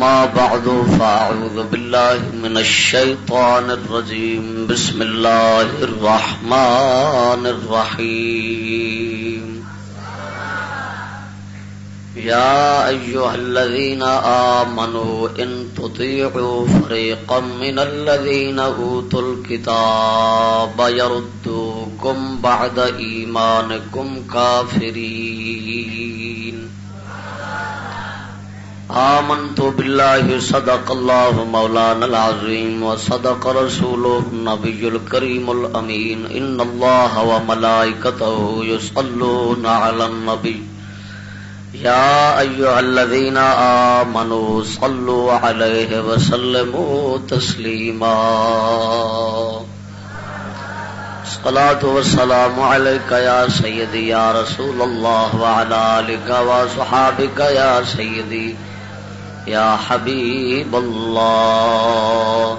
أما بعد، فأعوذ بالله من الشيطان الرجيم. بسم الله الرحمن الرحيم. يا أيها الذين آمنوا، إن تطيعوا فريقا من الذين أوتوا الكتاب يردوكم بعد إيمانكم كافرين. آمنت بالله صدق الله مولانا العظيم وصدق رسوله النبي الكريم الأمين إن الله وملائكته يصلون على النبي يا أيها الذين آمنوا صلوا عليه وسلموا تسليما الصلاة والسلام عليك يا سيدي يا رسول الله وعلى آلك وصحابك يا سيدي یا حبیب اللہ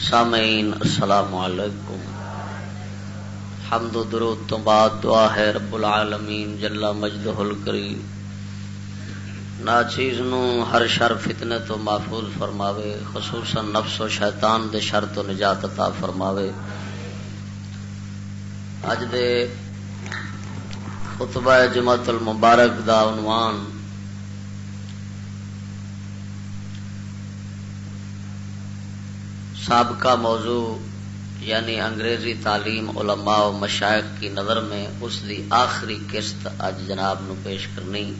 سامعین، السلام علیکم. حمد و درود تو بعد دعا ہے رب العالمین جلا مجد ہل کری نا نو ہر شر فتنے تو محفوظ فرماوے، خصوصاً نفس و شیطان دے شر تو نجات عطا فرماوے. اج دے خطبہ جماعت المبارک دا عنوان سابقہ موضوع یعنی انگریزی تعلیم علماء و مشائق کی نظر میں اس دی آخری قسط اج جناب نو پیش کرنی۔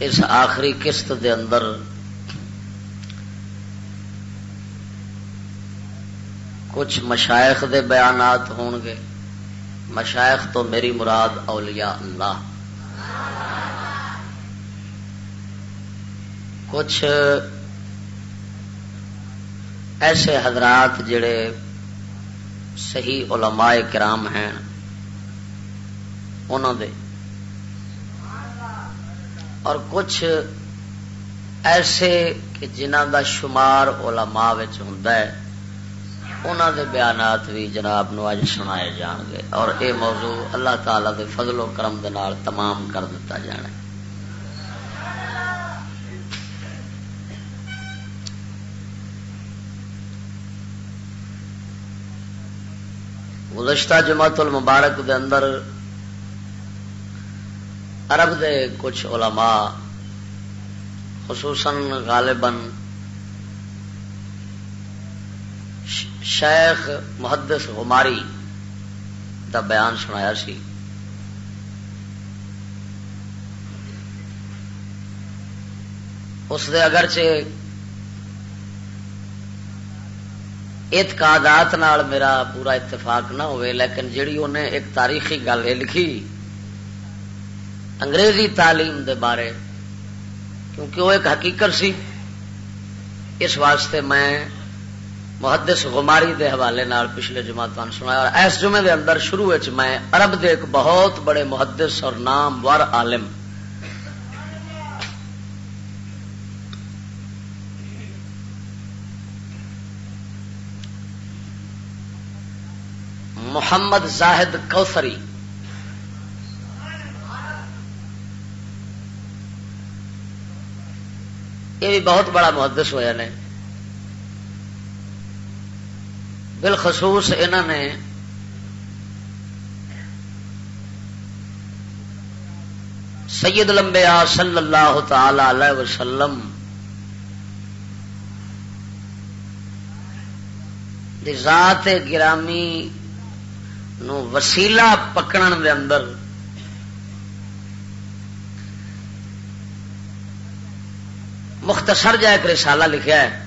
اس آخری قسط دے اندر کچھ مشائق دے بیانات ہون گے۔ مشائق تو میری مراد اولیاء اللہ۔ کچھ ایسے حضرات جڑے صحیح علماء کرام ہیں۔ انہوں دے۔ اور کچھ ایسے کہ جنہ دا شمار علماء ہوں انہوں دے بیانات بھی جناب نو اج سنائے جان گے اور اے موضوع اللہ تعالی دے فضل و کرم دے نال تمام کر دیتا جانا گزشتہ جماعت المبارک دے اندر عرب دے کچھ علماء خصوصاً غالباً شیخ محدث غماری دا بیان سنایا سی۔ اس دے اگرچہ اعتقادات نال میرا پورا اتفاق نہ ہوئے، لیکن جیڑی انہیں ایک تاریخی گل لکھی، انگریزی تعلیم دے بارے، کیونکہ وہ ایک حقیقت سی۔ اس واسطے میں محدث غماری دے حوالے نال پچھلے جمع سنایا اور اس جمعے دے اندر شروع میں عرب دے ایک بہت بڑے محدث اور نام ور عالم محمد زاہد کوثری یہ بھی بہت بڑا محدث ہوا نے۔ بالخصوص انہوں نے سید لمبیا صلی اللہ تعالی علیہ وسلم ذات گرامی نو وسیلہ پکڑن دے اندر مختصر جا ایک رسالہ لکھا ہے۔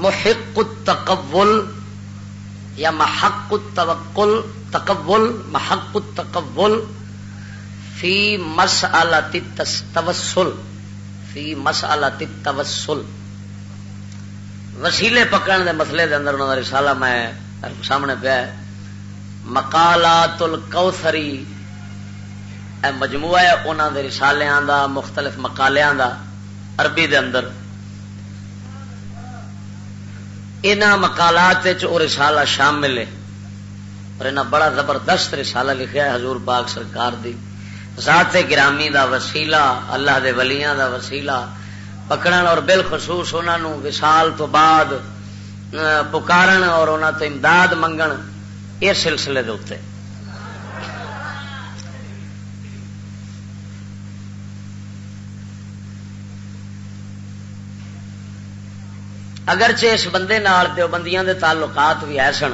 محق التقول یا محق التوکل تقبل محق التقبل فی مسالت توسل فی مسالت توسل وسیلے پکڑن دے مسئلے دے اندر انہوں نے رسالہ میں سامنے پیا مقالات الکوثری، اے مجموعہ ہے انہوں دے رسالیاں دا، مختلف مقالیاں دا، عربی دے اندر۔ ان مکالات رسالہ شامل ہے اور انہیں بڑا زبردست رسالہ لکھا ہے حضور پاک سرکار دی۔ ذات گرامی دا وسیلہ، اللہ دے ولیاں دا وسیلہ۔ پکڑن اور بالخصوص انہوں وسال تو بعد پکارن اور انہوں تو امداد منگن اس سلسلے دے اتنے اگرچہ اس بندے نال دیوبندیاں دے تعلقات بھی ہے سن۔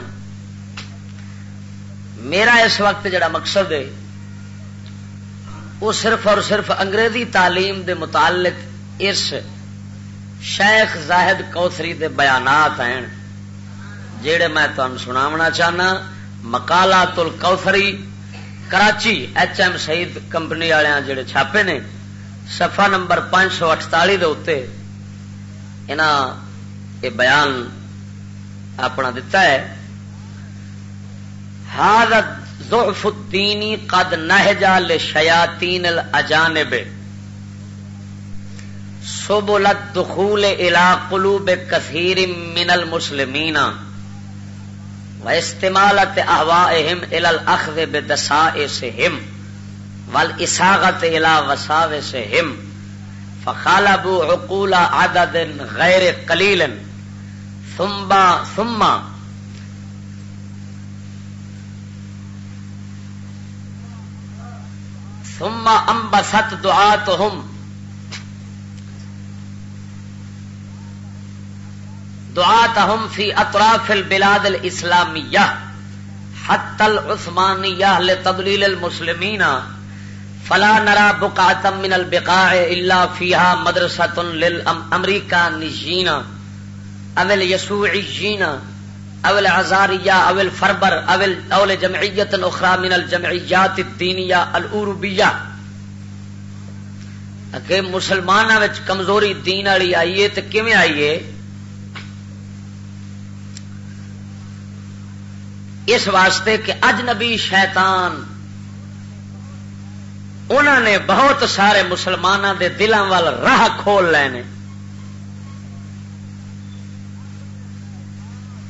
میرا اس وقت جڑا مقصد ہے وہ صرف اور صرف انگریزی تعلیم دے متعلق اس شیخ زاہد کوسری دے بیانات ہیں جڑے میں تمہیں سناونا چاہنا۔ مکالات الکوثری Karachi H M Shaheed company والے جڑے چھاپے نے سفا نمبر پانچ سو اٹتالی دے یہ بیان اپنا دتا ہے حضرت ضعف الدینی قد نہجا لشیاطین الاجانب. سبل الدخول الى قلوب کثیر من المسلمین و استعمالت احوائهم الى الاخذ بدسائسهم والاساغت الى وساوسهم، فخالبوا عقول عدد غیر قلیل ثم ثم ثم انبسط دعاتهم دعاتهم في اطراف البلاد الاسلاميه حتى العثمانيه لتضليل المسلمين فلا نرى بقعه من البقاع الا فيها مدرسه للامريكا نجينا اول یسوعیین اول عزاریہ اول فربر اول اول جمعیت اخرى من الجمعیات الدینیہ العربیہ کہ مسلمانوں میں کمزوری دین والی آئیے تو کیویں آئیے اس واسطے کہ اجنبی شیطان انہوں نے بہت سارے مسلمانوں دے دلوں وال راہ کھول لینے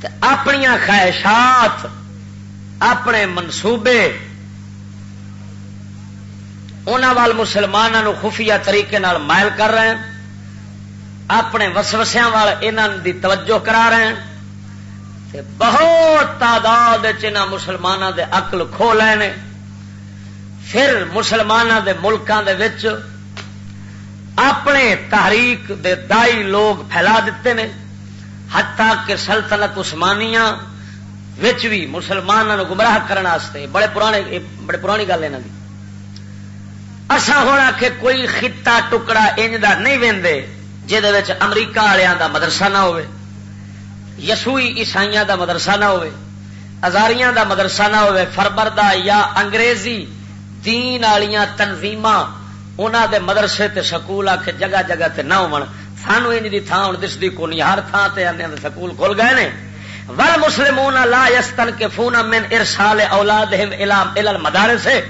اپنی خواہشات، اپنے منصوبے وال مسلمانوں خفیہ طریقے نال مائل کر رہے ہیں، اپنے وسوسیا وال دی توجہ کرا رہے ہیں بہت تعداد مسلمانوں دے عقل کھو لے پھر مسلمانوں دے ملکوں دے وچ اپنے تحریک دے دائی لوگ پھیلا دیتے ہیں ہتا کہ سلطنت عثمانیہ وچ بھی مسلمانوں گمراہ کرنے بڑے پرانے، بڑے پرانی گل یہاں کی اصا ہونا کہ کوئی خطہ ٹکڑا انج دا نہیں وے جہد امریکہ والوں دا مدرسہ نہ ہوئے یسوئی عیسائی دا مدرسہ نہ ہوئے ازاریاں دا مدرسہ نہ ہوئے فربر دا یا انگریزی دین والیاں تنظیم انہوں دے مدرسے تے سکول آ کے جگہ جگہ تے نہ ہو سانو انج دی تھان ہوں دستی کو نہیں ہر تھان سے آنے سکول کھل گئے نے۔ ول مسلمون لا یستن کے فون من ارسال اولاد مدارے سے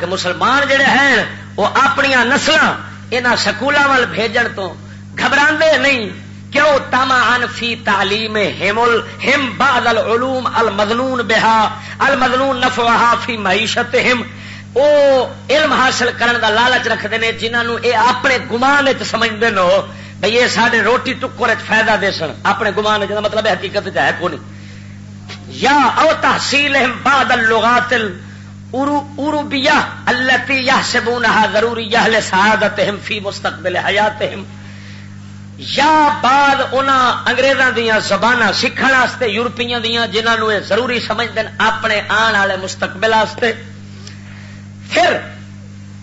کہ مسلمان جڑے ہیں، وہ اپنی نسل یہاں سکولوں وال بھیجن تو گھبرا نہیں۔ کیوں؟ تما ان فی تعلیم ہمل ہم بعد العلوم المدنون بہا المدنون نفوہا فی معیشت ہم او علم حاصل کرن دا لالچ رکھتے ہیں جنہوں اے اپنے گمان سمجھتے ہو بھائی یہ سارے روٹی ٹکر فائدہ دے سن۔ اپنے گمان جا مطلب ہے حقیقت ہے کون یا او تحصیل بعد اللغات اروبیا التی یا سبونہ ضروری یا سعادت فی مستقبل حیات یا بعد ان انگریزوں دیا زبان سیکھنے واسطے، یورپیاں دیا جنہوں یہ ضروری سمجھتے ہیں اپنے آن والے مستقبل واسطے۔ پھر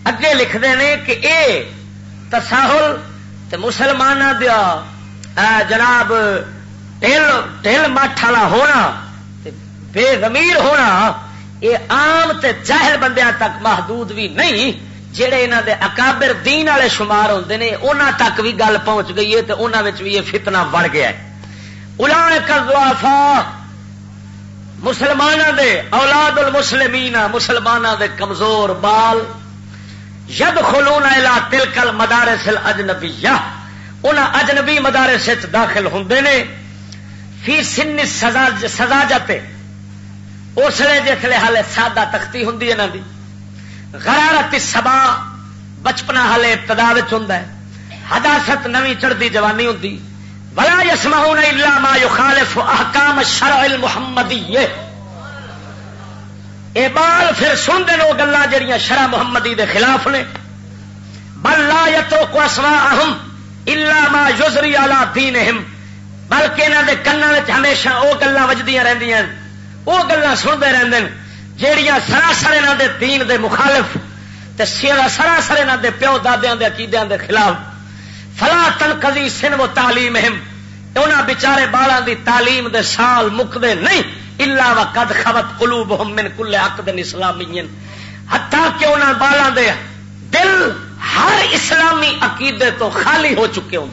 اگے لکھتے ہیں کہ اے تساہل تو مسلمان دیا جناب ٹل ٹل مٹھ والا ہونا بے ضمیر ہونا، یہ آم تے جاہل بندیاں تک محدود بھی نہیں جہے یہاں دے اکابر دین والے شمار ہوتے ہیں انہوں تک بھی گل پہنچ گئی ہے تو انہوں بھی یہ فتنہ بڑھ گیا ہے۔ الا کردوافا مسلمانوں دے اولاد المسلمین مسلمانوں دے کمزور بال ید خلون الا تلکل مدارس اجنبی ان اجنبی مدارس داخل ہوں نے۔ فی سن سزا سزا جاتے اسلے جسے ہالے سادہ تختی ہوں یہاں کی غرارت سبا بچپنا ہالے ابتدا ہوں ہداست نوی چڑھتی جوانی ہوں بلا یسما الا ما یخالف احکام شرع المحمدی اے بال پھر سنتے وہ گلا جہیا شرع محمدی دے خلاف نے۔ بل لا یتو کو اسوا اہم الا ما یزری علی دینہم۔ بلکہ انہوں دے کنوں ہمیشہ وہ گلا وجدیاں رہندیاں۔ وہ گلا سنتے رہتے ہیں جہیا سراسر یہاں دے دین دے مخالف تے سراسر یہاں دے پیو دادیا دے عقیدے دے خلاف۔ فلا تن کدی سن و تعلیم انہوں بچارے بالا دی تعلیم دے سال مکتے نہیں۔ الا و قد خبت قلوبہم من کل حق دن اسلامی کہ انہوں بالا دے دل ہر اسلامی عقیدے تو خالی ہو چکے ہوں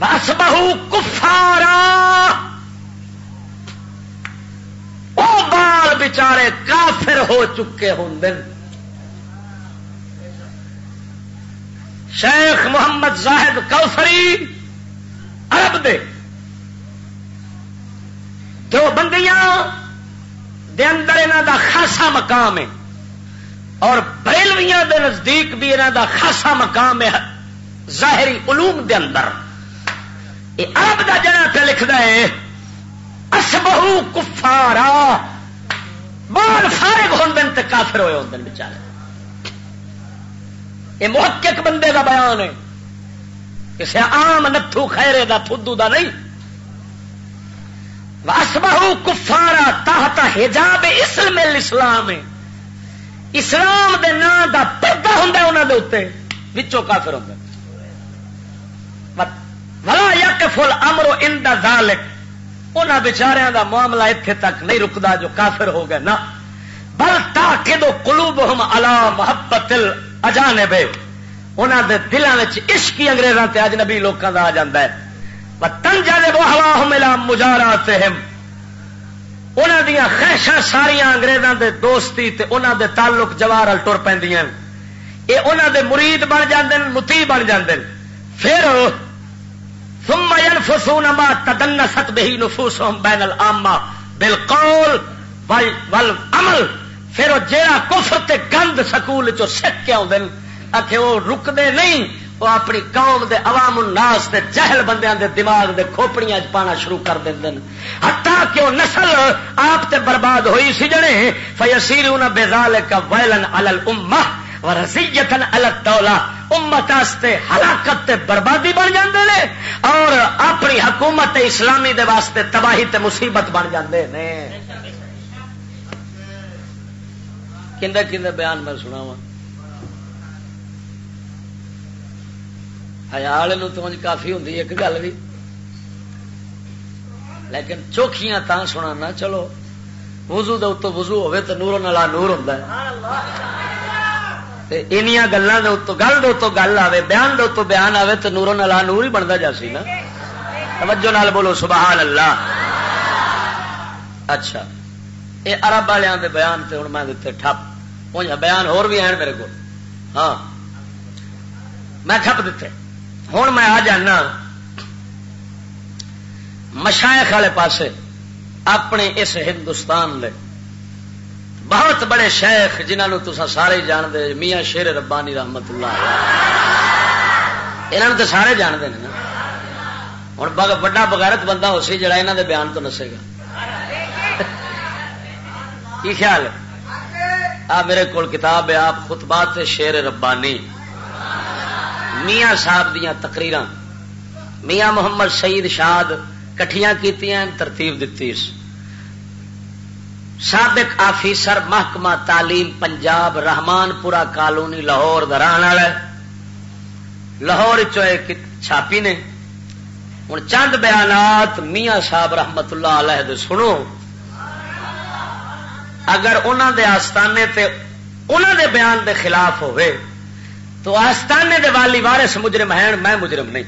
بس بہو کفارا۔ وہ بال بچارے کافر ہو چکے ہوں شیخ محمد زاہد کوفری عرب دے۔ دو بندیاں دے اندر انہوں دا خاصا مقام ہے اور بریلویاں دے نزدیک بھی انہوں دا خاصا مقام ہے ظاہری علوم دے اندر۔ یہ عرب دا جنا پہ لکھتا ہے اسبہو کفارا۔ بال فارغ ہوں کافر ہوئے ہوں بچارے یہ محقق بندے دا بیان ہے۔ کسی آم نتھو خیرے دا فدو دا نہیں۔ واسبہو کفارا تحت حجاب اسلام الاسلام اسلام دے نام دا پردہ ہوں انہوں دے اتنے وچوں کافر ہوں ولا یکفل امرو ان دا ذالک انہوں بچاروں دا معاملہ اتنے تک نہیں رکتا جو کافر ہو گئے، نہ۔ بل تاکہ دو قلوب ہم محبت اجانب انہوں دے دلوں میں عشقی انگریزوں سے اج نبی لوگوں کا آ جا ہے۔ تن جانے وہ ہوا ملا مجارا تہم انہوں دیا خیشا ساریا انگریزوں دے دوستی تے انہوں دے تعلق جوار ٹر پہ یہ انہوں دے مرید بن جاندے متی بن جاندے پھر ثم ينفسون ما تدنست به نفوسهم بين العامه بالقول والعمل۔ پھر جیڑا کفر تے گند سکول چو سک کے آدھے آخے وہ رکتے نہیں۔ وہ اپنی قوم دے عوام الناس دے جہل بندیاں دے دماغ دے کھوپڑیاں پانا شروع کر دیں ہتا کہ وہ نسل آپ تے برباد ہوئی سی جڑے فیسیرون بذالک ویلن علی الامہ ورزیتن علی الدولہ۔ امت واسطے ہلاکت تے بربادی بن جاندے نے اور اپنی حکومت اسلامی دے واسطے تباہی تے مصیبت بن جاندے نے۔ کندے کندے بیان میں سنا ہیال تمج کافی ہوں ایک گل بھی۔ لیکن چوکھیاں تا سنا چلو، وضو دے اتو وضو ہوے تو نور نلا نور ہوں گلوں گل دو تو گل آئے بیان دو تو بیان آئے تو نورو نلا نور ہی بنتا جا سی نا۔ توجہ نال بولو سبحان اللہ اچھا یہ ارب والوں کے بیان سے ہوں میں دیتے ٹھپ۔ بیان ہور بھی ہیں میرے کو ہاں۔ میں ٹھپ دیتے ہوں میں آ جانا۔ مشائق والے پاسے اپنے اس ہندوستان دے بہت بڑے شیخ جنہوں تو سارے جانتے میاں شیر ربانی رحمت اللہ یہاں تو سارے جانتے ہیں ہوں بڑا بغیرت بندہ ہو سی جڑا یہاں دے بیان تو نسے گا۔ کی خیال آ میرے کو کتاب ہے، آپ خطبات شیر ربانی۔ میاں صاحب دیا تقریر میاں محمد سعید شاد کٹیاں کی ترتیب دیتی سابق آفیسر محکمہ تعلیم پنجاب رحمان پورا کالونی لاہور دران والا لاہور چھاپی نے۔ ہوں چند بیانات میاں صاحب رحمت اللہ علیہ دے سنو۔ اگر انہوں دے آستانے تے انہوں دے بیان دے خلاف ہوئے تو آستانے دے والی وارث مجرم ہیں، میں مجرم نہیں۔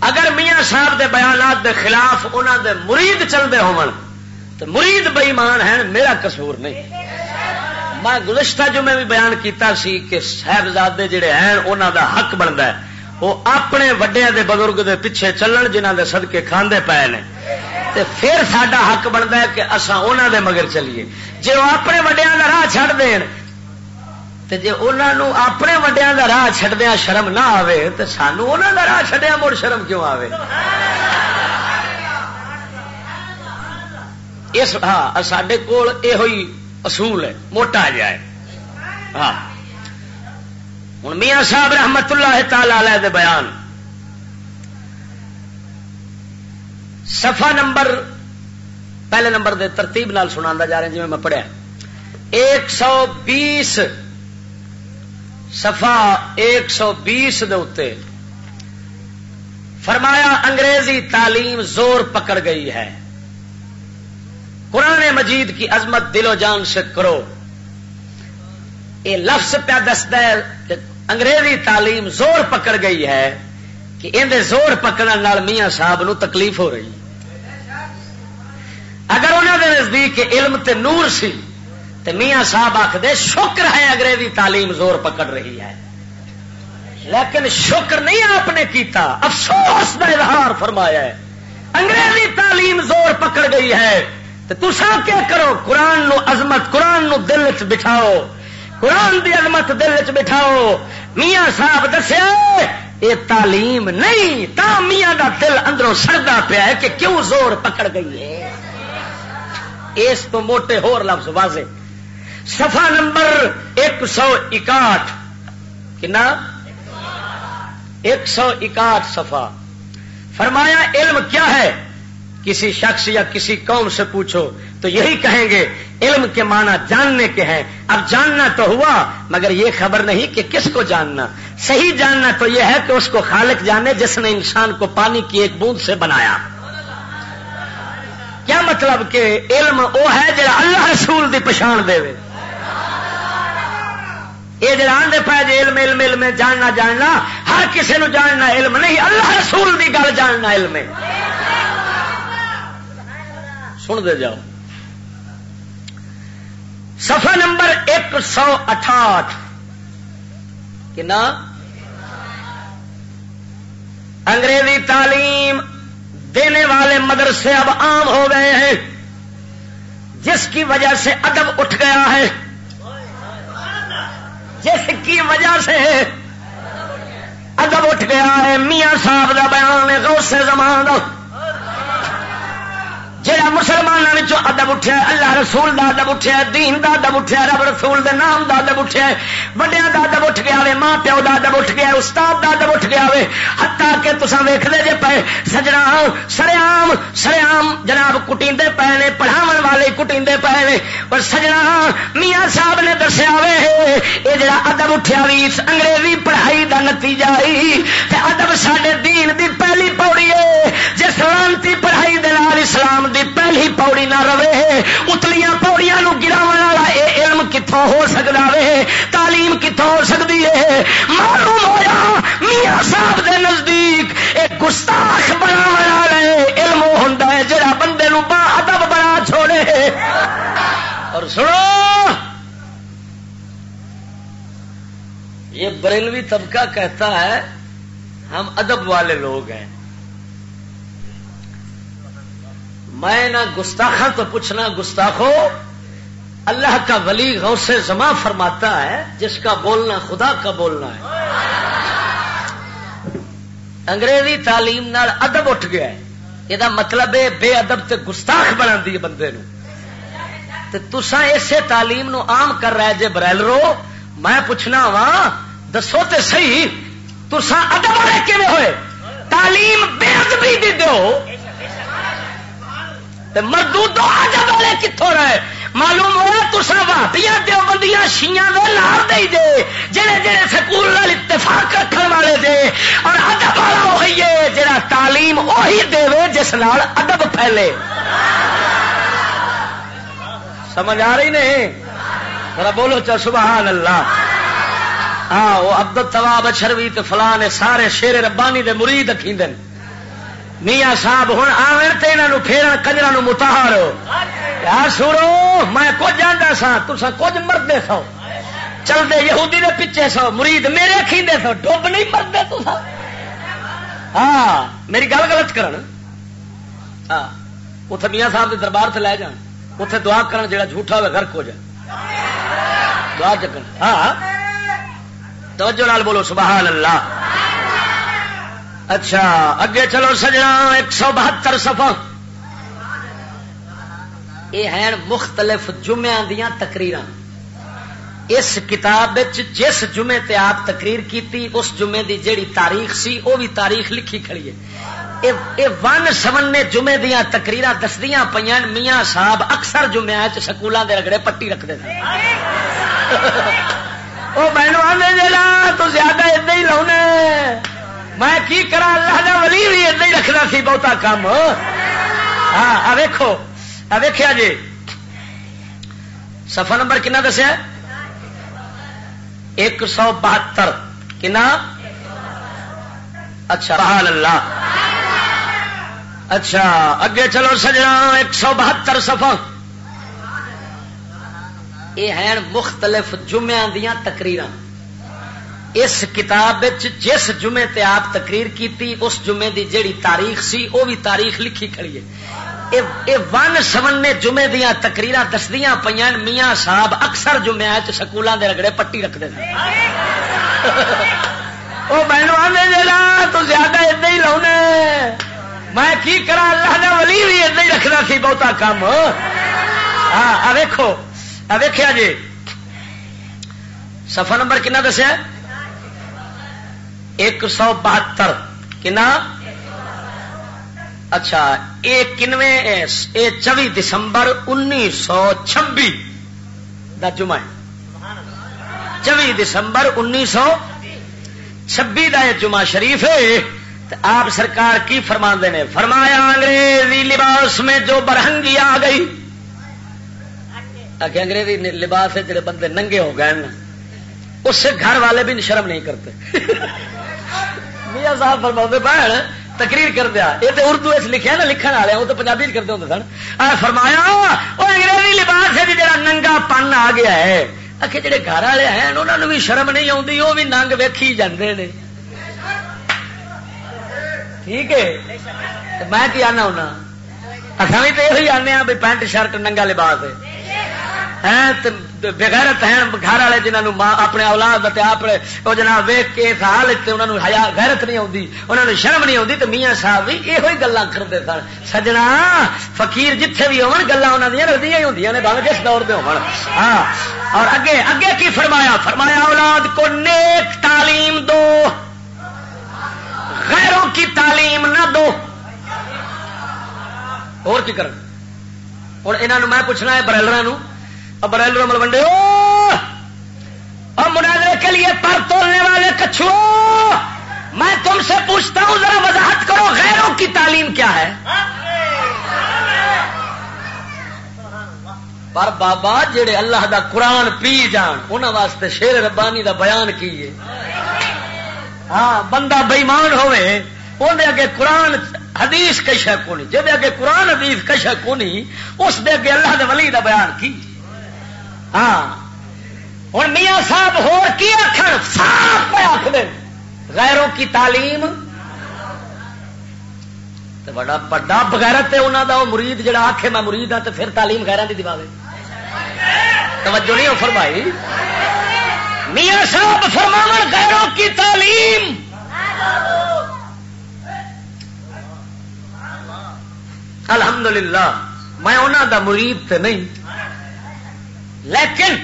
اگر میاں صاحب دے بیانات دے خلاف انہوں دے مرید چلتے ہو تو مرید بئیمان ہیں، میرا قصور نہیں۔ میں گزشتہ جو میں بھی بیان کیتا سی کہ صاحبزادے جڑے ہیں انہوں دا حق بنتا ہے۔ وہ اپنے وڈیا دے بزرگ دے پیچھے چلن جنہ دے سدکے کھاندے پے نے۔ تے پھر سڈا حق بنتا ہے کہ اصا انہوں دے مگر چلیے۔ جی وہ اپنے وڈیا کا راہ چڑھ دین تے جی انہوں اپنے وڈیا کا راہ چڈیا شرم نہ آئے تو سانو کا راہ چڈیا مڑ شرم کیوں آئے اس ہاں سڈے کول یہ اصول ہے موٹا جائے ہاں ہوں میاں صاحب رحمت اللہ تعالی دے بیان سفا نمبر پہلے نمبر دے ترتیب نال سنا جا رہا جی میں پڑھیا ایک سو بیس سفا ایک سو بیس دے فرمایا انگریزی تعلیم زور پکڑ گئی ہے۔ قرآن مجید کی عظمت دل و جان سے کرو۔ یہ لفظ پیا دستا ہے کہ انگریزی تعلیم زور پکڑ گئی ہے کہ اندر زور پکڑنے میاں صاحب نو تکلیف ہو رہی۔ اگر انہوں نے نزدیک علم تے نور سی تو میاں صاحب آخر شکر ہے انگریزی تعلیم زور پکڑ رہی ہے۔ لیکن شکر نہیں آپ نے کیتا، افسوس کا اظہار فرمایا ہے۔ انگریزی تعلیم زور پکڑ گئی ہے۔ تو تسا کیا کرو؟ قرآن نو عظمت، قرآن نو دل چ بٹھاؤ۔ قرآن دی عظمت دل چ بٹھاؤ۔ میاں صاحب دسیا، یہ تعلیم نہیں، تا میاں دا دل اندروں سڑتا پیا ہے کہ کیوں زور پکڑ گئی ہے۔ اس تو موٹے ہور لفظ واضح۔ سفا نمبر ایک سو اکاٹھ. کنا؟ ایک سو اکاٹھ سفا فرمایا، علم کیا ہے؟ کسی شخص یا کسی قوم سے پوچھو، تو یہی کہیں گے، علم کے معنی جاننے کے ہیں۔ اب جاننا تو ہوا، مگر یہ خبر نہیں کہ کس کو جاننا۔ صحیح جاننا تو یہ ہے کہ اس کو خالق جانے، جس نے انسان کو پانی کی ایک بوند سے بنایا۔ کیا مطلب کہ علم وہ ہے جا اللہ رسول دی پچھان دے یہ جڑا آدھے پہ جی علم علم علم، جاننا جاننا۔ ہر کسی نو جاننا علم نہیں۔ اللہ رسول دی گل جاننا علم سن دے جاؤ۔ سفا نمبر ایک سو اٹھاٹھ۔ کنا؟ انگریزی تعلیم دینے والے مدرسے اب عام ہو گئے ہیں۔ جس کی وجہ سے ادب اٹھ گیا ہے۔ جس کی وجہ سے ادب اٹھ گیا ہے، میاں صاحب کا بیان ہے، غوث زمان جہاں مسلمانوں ادب اٹھا اللہ رسول دا ادب اٹھا دین دا ادب اٹھا رب رسول دے نام دا ادب اٹھا وڈیا دا ادب اٹھ گیا وے ماں پیو دا ادب اٹھ گیا استاد دا ادب اٹھ گیا وے ہتا کہ تسا ویختے جے پے، سجنا سریام سریام جناب کٹی پے نے پڑھاو والے کٹی پے نے، پر سجنا میاں صاحب نے دسیا وے یہ جڑا ادب اٹھیا بھی انگریزی پڑھائی دا نتیجہ ہی ادب سڈے دین دی پہلی پوڑی ہے، جس لانتی پڑھائی دے اسلام دی پہلی پوڑی نہ رہے، اتلیاں پوڑیاں گرا والا یہ علم کتوں ہو سکتا ہے تعلیم کتوں ہو سکتی ہے معلوم ہوا میاں صاحب دے نزدیک ایک گستاخ بنا والا علم ہوں جڑا بندے نو با ادب بنا چھوڑے۔ اور سنو، یہ بریلوی طبقہ کہتا ہے، ہم ادب والے لوگ ہیں۔ میں نہ گستاخا تو پوچھنا گستاخو، اللہ کا ولی غوث سے زما فرماتا ہے، جس کا بولنا خدا کا بولنا ہے۔ انگریزی تعلیم نال ادب اٹھ گیا ہے۔ یہ مطلب ہے بے ادب تے گستاخ بنا دی بندے نو۔ تے تسا اسے تعلیم نو عام کر رہے جے برائل میں پوچھنا وا دسو تے صحیح تسا ادب والے کیویں ہوئے؟ تعلیم بے ادبی دی دو مردو دو آجب والے کتوں رہے؟ معلوم ہوا تسا بھابیاں دیو بندیاں شیاں دے لار دے جے جڑے جڑے سکول نال اتفاق رکھن والے جے اور ادب والا وہی ہے جڑا تعلیم وہی دے جس نال ادب پھیلے۔ سمجھ آ رہی نہیں؟ ذرا بولو چل سبحان اللہ۔ ہاں وہ عبد التواب شروی فلاں نے سارے شیر ربانی دے مرید اکھیندن میاں صاحب ہوں آن تو یہاں پھیرن کجرا متاہر۔ یار سنو، میں کچھ جانا سا تسا کچھ مردے سو چلتے یہودی دے پیچھے سو مرید میرے کھیندے سو ڈب نہیں مردے تو ہاں میری گل غلط کرن۔ ہاں اتے میاں صاحب کے دربار سے لے جان۔ اتے دعا کرن جڑا جھوٹا ہوئے گھر کو جائے۔ دعا چکن ہاں توجہ نال بولو، سبحان اللہ۔ اچھا اگے چلو سجنا ایک سو بہتر سفا یہ ہیں مختلف جمعہ دیا تقریر اس کتاب جس جمعے تے آپ تقریر کی اس جمعے دی جیڑی تاریخ سی وہ بھی تاریخ لکھی کھڑی ہے۔ اے ون سمنے جمعے دیا تقریر دسدیا پہ میاں صاحب اکثر جمعہ سکولوں دے رگڑے پٹی رکھتے ہیں وہ تو زیادہ ادے ہی لاؤنے۔ میں کی کرا اللہ کا ولی بھی ادھر ہی رکھنا سی، بہتا کام ہاں ویکو ویخیا جی۔ سفا نمبر کنا دسیا؟ ایک سو بہتر۔ کنا؟ اچھا اللہ۔ اچھا اگے چلو سجنا، ایک سو بہتر سفا یہ ہیں مختلف جمعہ دیا تقریر اس کتاب جس جمعے تے آپ تقریر کی اس جمعے دی جیڑی تاریخ سی وہ بھی تاریخ لکھی کھڑی ہے۔ اے ون سمنے جمعے دیا تقریر دسدیا پہ میاں صاحب اکثر جمعہ سکولوں دے رگڑے پٹی رکھتے ہیں وہ مینو آدھے جا جی، تو زیادہ ادے ہی لاؤنے میں کی کرا اللہ کا ولی بھی ادے ہی رکھنا سی، بہتا کام ہاں ویکو ویخیا جی۔ سفا نمبر کنا دسیا؟ ایک سو بہتر کنا اچھا یہ کنویں یہ چوبی دسمبر انیس سو چھبی کا جمع چوبی دسمبر انیس سو چھبی کا یہ جمعہ شریف ہے۔ آپ سرکار کی فرما نے، فرمایا انگریزی لباس میں جو برہنگی آ گئی۔ انگریزی لباس ہے جڑے بندے ننگے ہو گئے اس سے گھر والے بھی شرم نہیں کرتے۔ میاں صاحب فرما بہن، تقریر کر دیا یہ تو اردو اس لکھا نا، لکھن والے، وہ تو پنجابی کرتے ہوتے سن۔ فرمایا وہ انگریزی لباس ہے جی، جا ننگا پن آ گیا ہے۔ آخر جہے گھر والے ہیں انہوں نے بھی شرم نہیں آتی وہ بھی ننگ ویکھی جاندے نے۔ ٹھیک ہے؟ میں کی آنا ہونا؟ اصل بھی تو یہ آنے ہاں بھی پینٹ شرٹ، ننگا لباس ہے۔ ہاں، بغیرت ہیں، گھر والے جنہوں اپنے اولاد اپنے وہ جناب ویک کے اس حال غیرت نہیں آتی انہوں نے شرم نہیں آتی تو میاں صاحب بھی یہ گلا کرتے سن۔ سجنا، فقیر جتھے بھی ہون گلا انہوں دیا رکھدیا ہی ہوں نے بھاوے جس دور پہ ہو ہاں اور اگے اگے کی فرمایا؟ فرمایا، اولاد کو نیک تعلیم دو، غیروں کی تعلیم نہ دو۔ اور کی کر ہوں یہاں میں پوچھنا ہے برائلر برائلر رمل ونڈے اور مناظرے کے لیے پر تولنے والے کچھ میں تم سے پوچھتا ہوں، ذرا وضاحت کرو، غیروں کی تعلیم کیا ہے؟ پر بابا، جڑے اللہ دا قرآن پی جان انہوں واسطے شیر ربانی دا بیان کیے۔ ہاں بندہ بےمان ہوئے اندر اگے قرآن حدیث کشا کونی جب اگے قرآن حدیث کشا کونی، اس دے اگے اللہ دے ولی دا بیان کی ہاں۔ ہوں میاں صاحب ہو آخر صاف پہ آخ غیروں کی تعلیم۔ بڑا بڑا بغیرت انہوں کا وہ مرید جڑا آخے میں مرید ہوں تو پھر تعلیم غیران کی دبا توجہ نہیں ہو فرمائی۔ میاں صاحب فرماو غیروں کی تعلیم۔ الحمدللہ، میں انہوں دا مرید تے نہیں۔ لیکن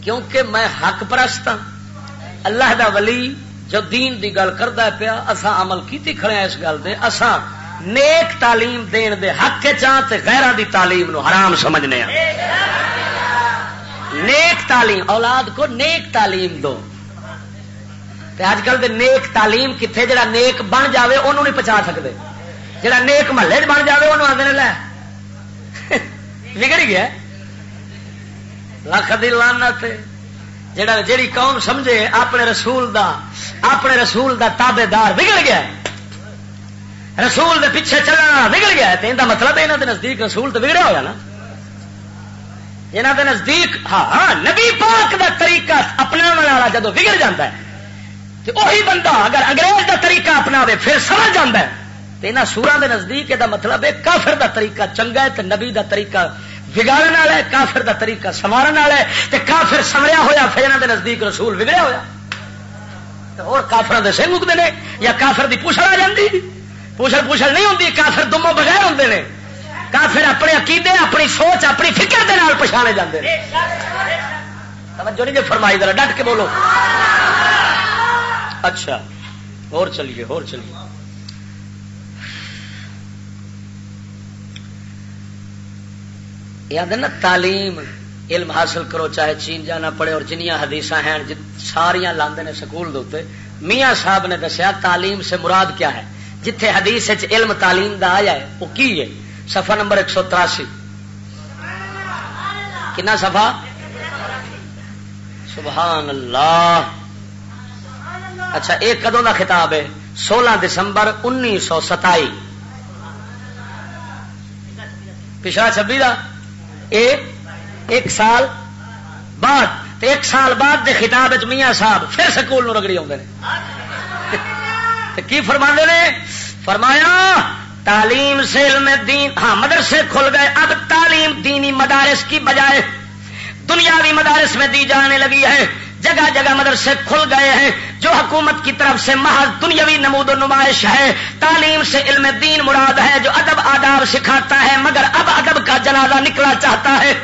کیونکہ میں حق پرست ہوں اللہ دا ولی جو دین دی گل کرتا پیا اسا عمل کیتی کھڑے اس گل دے اسا نیک تعلیم دین دے حق کے چاہ تے دی تعلیم نو حرام سمجھنے ہیں تعلیم، اولاد کو نیک تعلیم دو۔ اج کل دے نیک تعلیم کتنے جڑا نیک بن جاوے انہوں نہیں پہنچا سکتے جڑا نیک محلے بن جائے انہوں آدھے لے۔ بگڑ گیا لکھ دی لانت جڑا جیڑی قوم سمجھے اپنے رسول دا اپنے رسول دا تابے دار بگڑ گیا رسول دے پیچھے چلنا بگڑ گیا تو یہ مطلب یہاں دے نزدیک رسول تو بگڑیا ہوا نا۔ یہاں دے نزدیک ہاں ہاں نبی پاک دا طریقہ اپنا والا جدو بگڑ جاتا ہے تو وہی بندہ اگر انگریز دا طریقہ اپنا پھر سمجھ جاتا ہے۔ تو یہاں سورا دے نزدیک یہ مطلب ہے کافر دا طریقہ چنگا ہے تو نبی دا طریقہ بگاڑنے والا ہے، کافر دا طریقہ سوارن والا ہے تو کافر سمریا ہوا پھر یہاں دے نزدیک رسول بگڑیا ہوا اور کافر دے سنگ اگتے ہیں یا کافر دی پوچھل آ جاتی پوچھل پوچھل نہیں ہوتی کافر دموں بغیر ہوتے ہیں کافر اپنے عقیدے، اپنی سوچ، اپنی فکر کے نال پچھانے جاتے ہیں توجہ نہیں جی فرمائی ذرا، ڈٹ کے بولو۔ اچھا اور چلیے اور چلیے۔ یاد ہے نا تعلیم، علم حاصل کرو، چاہے چین جانا پڑے اور جنیا حدیث ہیں ساریا لاندے نے سکول دے میاں صاحب نے دسیا، تعلیم سے مراد کیا ہے؟ جتھے حدیث علم تعلیم دا آیا ہے، وہ کی ہے؟ سفا نمبر ایک سو تراسی۔ کنا سفا سبحان اللہ۔ اچھا ایک کدوں کا خطاب ہے؟ سولہ دسمبر انیس سو ستائی۔ پچھلا چھبی کا ایک سال بعد ایک سال بعد دے خطاب میاں صاحب پھر سکول نو رگڑی آتے کی فرما نے؟ فرمایا، تعلیم سے علم دین ہاں مدرسے کھل گئے، اب تعلیم دینی مدارس کی بجائے دنیاوی مدارس میں دی جانے لگی ہے۔ جگہ جگہ مدرسے کھل گئے ہیں، جو حکومت کی طرف سے محض دنیاوی نمود و نمائش ہے، تعلیم سے علم دین مراد ہے، جو ادب آداب سکھاتا ہے، مگر اب ادب کا جنازہ نکلا چاہتا ہے۔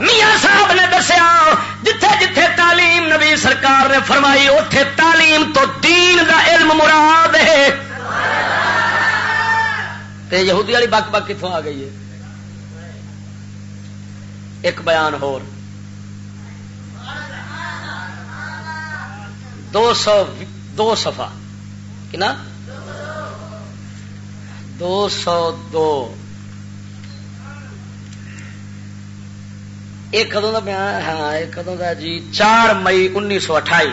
میاں صاحب نے دسیا، جتھے جتھے تعلیم نبی سرکار نے فرمائی اتے تعلیم تو دین دا علم مراد ہے۔ یہودی والی بک بک کتوں آ گئی ہے؟ ایک بیان ہو دو سو دو سفا کنا دو سو دو۔ ایک کدوں کا بیان ہاں ایک کدوں کا جی چار مئی انیس سو اٹھائی۔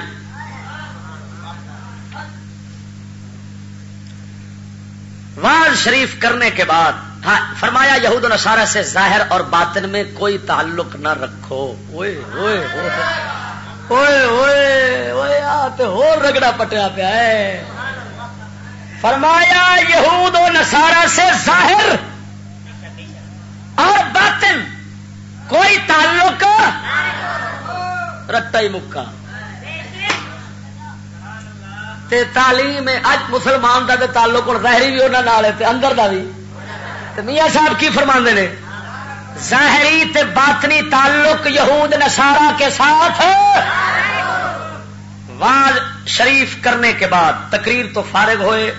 واز شریف کرنے کے بعد ہاں فرمایا یہود نصارہ سے ظاہر اور باطن میں کوئی تعلق نہ رکھو۔ اوئے اوئے اوئے۔ اوئے اوئے ہو رگڑا پٹیا پیا ہے۔ فرمایا، یہود و نصارہ سے ظاہر اور باطن، کوئی تعلق؟ رٹا ہی مکا تے تعلیم اج مسلمان کا تعلق ہوں ظاہری بھی انہوں اندر کا بھی۔ تے میاں صاحب کی فرما نے؟ ظاہری تے باطنی تعلق یہود نسارا کے ساتھ واز شریف کرنے کے بعد تقریر تو فارغ ہوئے،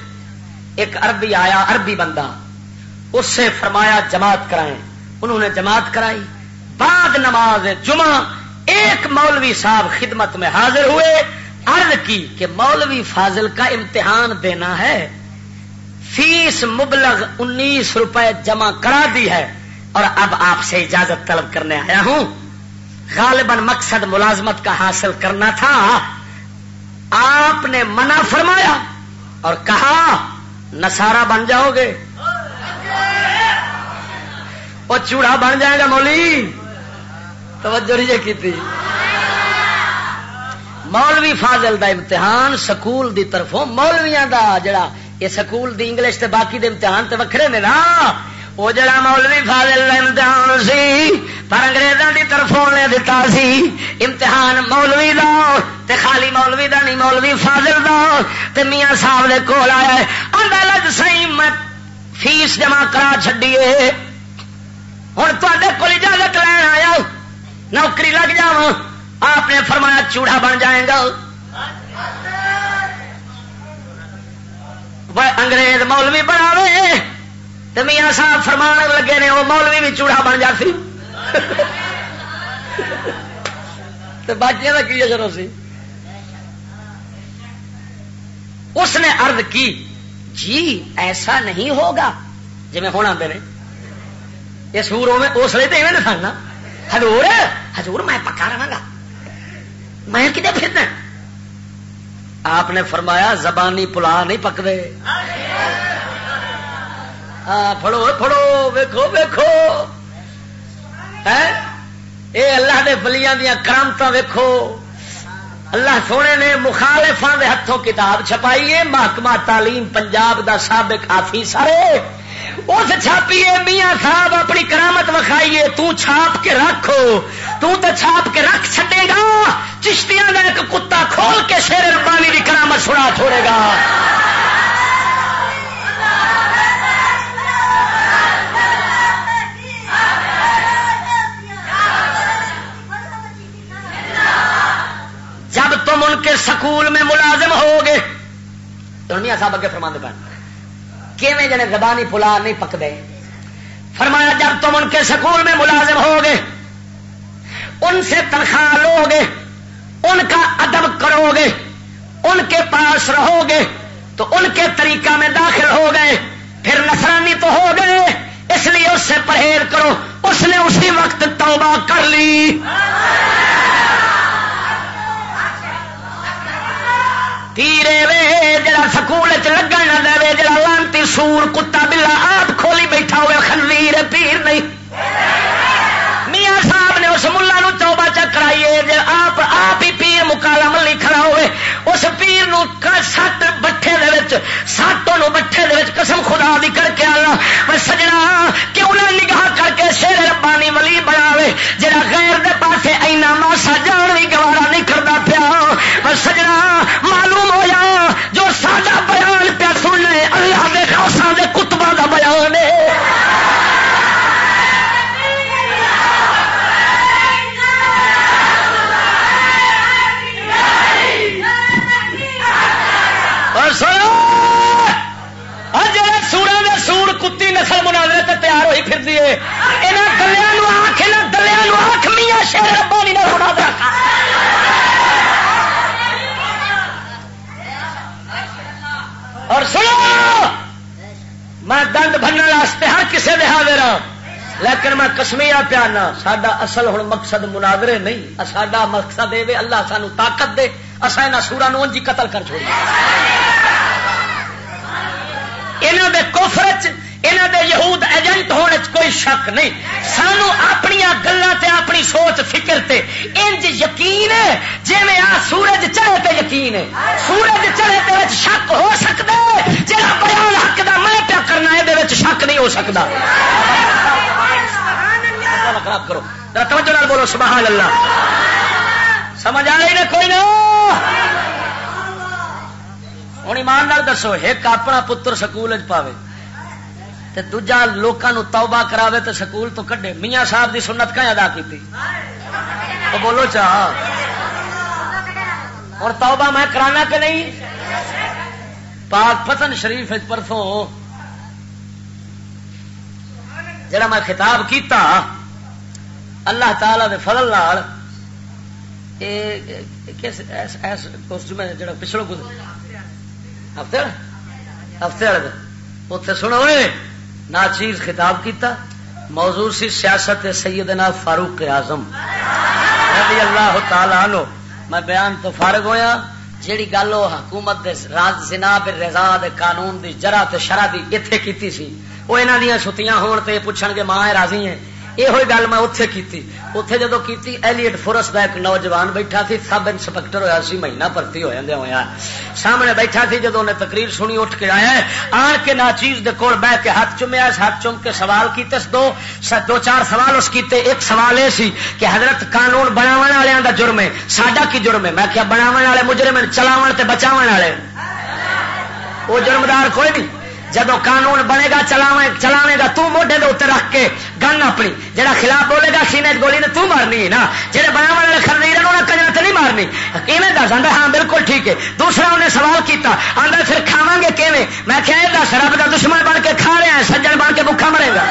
ایک عربی آیا، عربی بندہ، اس سے فرمایا جماعت کرائیں۔ انہوں نے جماعت کرائی۔ بعد نماز جمعہ ایک مولوی صاحب خدمت میں حاضر ہوئے۔ عرض کی کہ مولوی فاضل کا امتحان دینا ہے۔ فیس مبلغ انیس روپے جمع کرا دی ہے۔ اور اب آپ سے اجازت طلب کرنے آیا ہوں۔ غالباً مقصد ملازمت کا حاصل کرنا تھا۔ آپ نے منع فرمایا اور کہا نسارا بن جاؤ گے۔ وہ چوڑا بن جائے گا مولی۔ توجہ نہیں کی تھی۔ مولوی فاضل دا امتحان سکول دی طرفوں مولویاں دا، جڑا یہ سکول دی انگلش تے باقی دے امتحان تے وکھرے نے نا۔ وہ جڑا مولوی فاضل امتحان سی، پر انگریزاں دی طرفوں نے دتا سی۔ امتحان مولوی دا تے خالی مولوی دا نہیں، مولوی فاضل دا۔ تے میاں صاحب دے کول آیا ہے اندالت سہی میں فیس جمع کرا چھڈیے۔ ہن تواڈے کول اجازت لین آیا نوکری لگ جاواں۔ آپ نے فرمایا چوڑا بن جائے گا۔ انگریز مولوی بناوے۔ تو میاں صاحب فرمان لگے نے وہ مولوی بھی چوڑا بن جاتی تو باقی کا کی اجر سی؟ اس نے ارد کی جی ایسا نہیں ہوگا۔ جی میں ہونا آتے یہ سور اس لیے تو ایویں سننا ہزور ہزور میں پکا رہا گا۔ میں کتنے پھرنا؟ آپ نے فرمایا، زبانی پلا نہیں پکتے ہاں پڑو پڑو ویکو ویکو اے اللہ دے بلیاں دیا کرامت ویکو اللہ سونے نے مخالفان دے ہاتھوں کتاب چھپائی ہے، محکمہ تعلیم پنجاب دا سابق آفیسر اس چھاپیے میاں صاحب اپنی کرامت وکھائیے، تو چھاپ کے رکھو تو تے چھاپ کے رکھ چھٹے گا۔ چشتیاں کا ایک کتا کھول کے شیر ربانی کی کرامت سنا چھوڑے گا۔ کے سکول میں ملازم ہو گے میاں صاحب اگے فرما دے کیویں جنے زبانی پلا نہیں پکتے فرمایا جب تم ان کے سکول میں ملازم ہو گے ان سے تنخواہ لو گے ان کا ادب کرو گے ان کے پاس رہو گے تو ان کے طریقہ میں داخل ہو گئے۔ پھر نسرانی تو ہو گئے، اس لیے اس سے پرہیز کرو۔ اس نے اسی وقت توبہ کر لی۔ تیرے جڑا سکول لگن نہ دے جڑا لانتی سور کتا بلا آپ کھولی بیٹھا ہوئے خنویر پیر نہیں۔ میاں صاحب نے اس ملا نو توبہ چکرائیے آپ آپ ہی پیر مکالا ملی کھڑا ہوئے۔ اس پیر نو بٹھے دے ساتوں بٹھے دے قسم خدا دی کر کے آنا میں سجنا کیوں نہ نگاہ کر کے شیر ربانی ملی بناوے۔ جڑا غیر دے پاسے اینا ماسا جان بھی گوارا نہیں کرتا پیا۔ میں سجنا معلوم تیار ہوئی پھر دیے یہاں گلیا آخ یہاں گلیا آخ میاں شیر ربانی نے سنا دیا اور سنو میں دند بننے واسطے ہر کسی دے حاضر ہاں لیکن میں کسمیا پیانا سڈا اصل ہوں مقصد مناظرے نہیں سڈا مقصد یہ اللہ سانو طاقت دے اصا یہاں سورا نو جی قتل کر چھوڑ یہاں دے کوفر یہاں دے یہود ایجنٹ ہونے کوئی شک نہیں۔ سانو اپنی گلوں تے اپنی سوچ فکر تے۔ انج یقین ہے جی میں آ سورج چڑھے تے یقین ہے۔ سورج چڑھے تے شک ہو سکتا ہے۔ جہاں بیان حق دا میں پیا کرنا یہ شک نہیں ہو سکتا خراب کرو۔ توجہ نال بولو، سبحان اللہ۔ سمجھ آ رہی نا کوئی نہ ہوں ایمان دسو، ایک اپنا پتر سکول پاوے۔ تے دوجا لوگوں توبہ کراوے تے سکول تو کڈے میاں صاحب دی سنت کہیں ادا کی بولو چاہ اور توبہ میں کرانا کہ نہیں؟ پاک فتن شریف پرسوں جڑا میں خطاب کیتا، اللہ تعالی دے فضل نال جڑا پچھلو ہفتے ہفتے والے اتنے سنو۔ نہ ناچیز خطاب کیتا، موضوع سی سیاست سیدنا فاروق اعظم۔ رضی اللہ تعالی عنہ، میں بیان تو فارغ ہویا، جیڑی گل وہ حکومت دے راز زنا پر رضا دے قانون دی جرا تے شرع دی ایتھے کیتی سی او انہاں دیاں ستیاں ہون تے پوچھن گے ماں راضی ہیں۔ یہ گل میں اتے کی اتے جدو کی ایلیٹ فورس کا ایک نوجوان بیٹھا سی سب انسپیکٹر ہوا سی مہینہ بھرتی ہو جاتے ہوا سامنے بیٹھا سی جدو انہیں تقریر سنی اٹھ کے آیا آن کے نا چیز کول بہ کے ہاتھ چومیا ہاتھ چوم کے سوال کیتے دو دو چار سوال اس کیتے ایک سوال یہ سی کہ حضرت قانون بناو والوں کا جرم ہے ساڈا کی جرم ہے میں کیا بناو والے مجرم چلاو تے بچاو والے وہ جرمدار کوئی نہیں جدو قانون بنے گا چلاوے گا، تو موڈے دے اتنے رکھ کے گن اپنی۔ جہاں خلاف بولے گا، سینے گولی نے تو مارنی ہے نا۔ جہے بنا والے خرید کجا تو نہیں مارنی۔ کیون دس آتا ہاں بالکل ٹھیک ہے۔ دوسرا انہیں سوال کیا آدھا پھر کھاوا گے کیویں؟ میں کیا دس، رب کا دشمن بن کے کھا رہا ہے، سجن بن کے بکھا مرے گا۔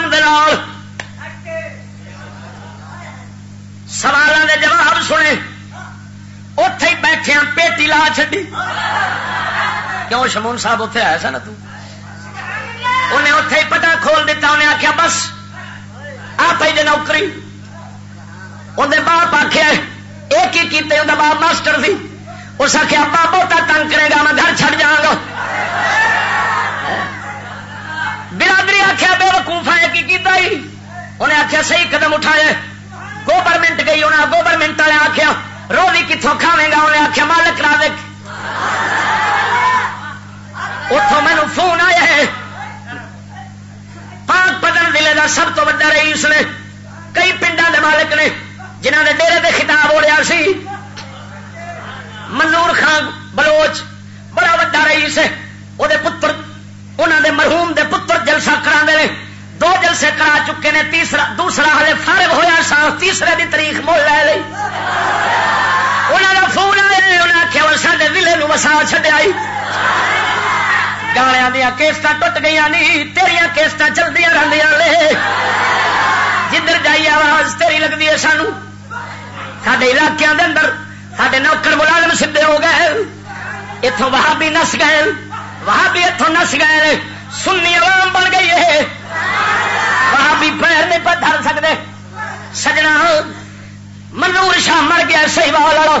اسلام دے نال۔ سوالوں کے جواب سنے۔ اتے ہی بیٹھے پیٹی لا چی کیوں شمون صاحب اتنے آیا سا نا انہیں اتے ہی پتا کھول دیتا، انہیں آخیا بس، آپ ہی نوکری۔ اندر باپ آخیا ایک ہی کیتے؟ اندر باپ ماسٹر سی۔ اس آخیا ابا، بہتا تنگ کرے گا، میں گھر چڑ جا گا۔ برادری آخیا بے وقوفا کیتا ہی۔ انہیں آخیا صحیح قدم اٹھایا۔ گوورمنٹ گئی انہیں گوورمنٹ والے آخیا روزی کتوں کھاوے گا؟ انہیں آخیا مالک را دیکھ اتوں مینو فون آیا ہے۔ پاک پدن ضلع کا سب تو وا رئیس نے، کئی پنڈا کے مالک نے جنہ نے ڈیرے دے خطاب ہو رہا سی۔ منور خان بلوچ، بڑا وا رئیس ہے۔ وہ پتر انہوں دے مرحوم دے پتر جلسہ کرا دے دو جلسے کرا چکے نے، تیسرا، دوسرا ہلے فارغ ہوا سا تیسرے دی تاریخ مول لے لی انہوں نے فون آئے انہیں آخیا وہ سارے ضلع وسا چڈیا گاڑیا دیا کیسٹ ٹوٹ گئی نہیں تیریا کیسٹ چلتی رہی جدھر جائی آواز، تیری لگتی ہے سانو سڈے علاقوں کے اندر سڈے نوکر ملازم سیدے ہو گئے۔ اتوں وہاں بھی نس گئے وہاں بھی اتوں نس گئے، سنی عوام بن گئی ہے۔ وہاں بھی پیر نہیں پہ دھر سکتے۔ سجنا، منور شاہ مر گیا سی والا۔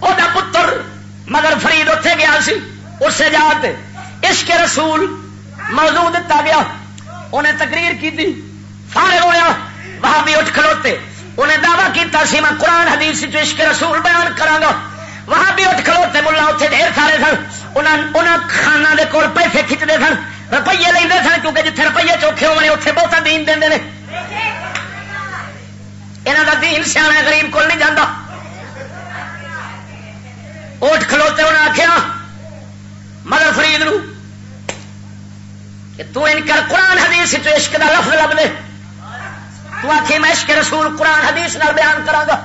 وہ پتر مگر فرید اتے گیا سی اس سے جات عشق رسول موضوع دتا گیا۔ انہیں تقریر کی تھی فارغ ہویا، وہاں بھی اٹھ کھلوتے۔ انہیں دعویٰ کیتا سی، میں قرآن حدیث عشق رسول بیان کرا وہاں بھی اٹھ کھلوتے، ملا اتنے ڈھیر سارے سن۔ انہوں خانہ دے کول پیسے کھچتے سن۔ روپیے لے سن کیونکہ جتنے روپیے چوکھے ہونے اتنے بہت دین دے یہاں کا دین سیا گریب کو نہیں جانا اٹھ کھلوتے انہیں آخیا مگر فرید نو کہ تو ان کر قرآن حدیث عشق کا لفظ لب دے تو آخی میں عشق رسول قرآن حدیث نال بیان کرا گا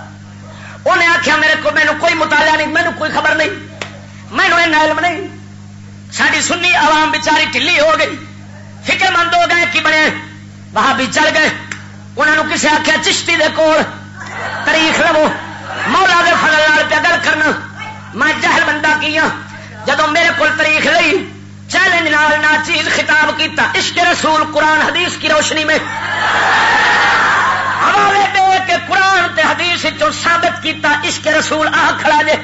انہیں آخیا میرے کو مینو کوئی مطالعہ نہیں مینو کوئی خبر نہیں مینو علم نہیں ساری سنی عوام بچاری ٹلی ہو گئی۔ فکر مند ہو گئے کی بنے وہاں بھی چل گئے۔ انہوں نے کسی آخیا چشتی دے کول تاریخ لو مولا دے فضل پہ گل کرنا۔ میں جہل بندہ کیا ہاں؟ جدو میرے کو تاریخ لئی، چیلنج نال نہ چیز خطاب کیتا۔ عشق رسول قرآن حدیث کی روشنی میں۔ حوالے دے کے قرآن تے حدیث چو ثابت کیتا، عشق رسول آ کھڑا جے۔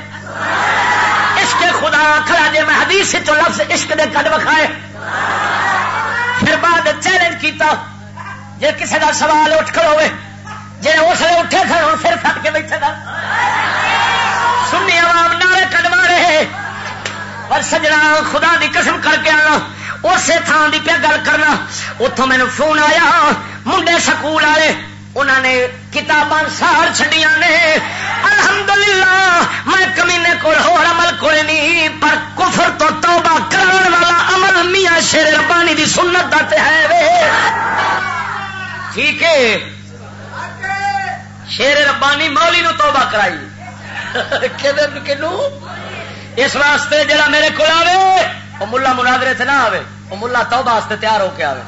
عشق خدا کھڑا جے میں حدیث چو لفظ عشق دے کد وکھائے۔ پھر بعد چیلنج کیتا، جے کسی کا سوال اٹھ کھڑو ہوئے جی اس لیے اٹھے تھے ہوں، پھر پھٹ کے بیٹھے گا۔ سنی عوام نعرے کڈوا رہے اور سجنا خدا دی قسم کر کے آنا، اسی تھان کی پیا گل کرنا۔ اتوں مینو فون آیا، منڈے سکول والے انہوں نے کتاباں سار چڈیا نے۔ الحمدللہ میں کمینے کو اور عمل کوئی نہیں، پر کفر تو توبہ کرنے والا عمل میاں شیر ربانی دی سنت دتے ہے، وے۔ ٹھیک ہے۔ شیر ربانی مولی نو توبہ کرائی۔ کہ اس واسطے جڑا میرے کو آئے وہ ملا منادرے سے نہ آئے وہ ملا توبہ واسطے تیار ہو کے آئے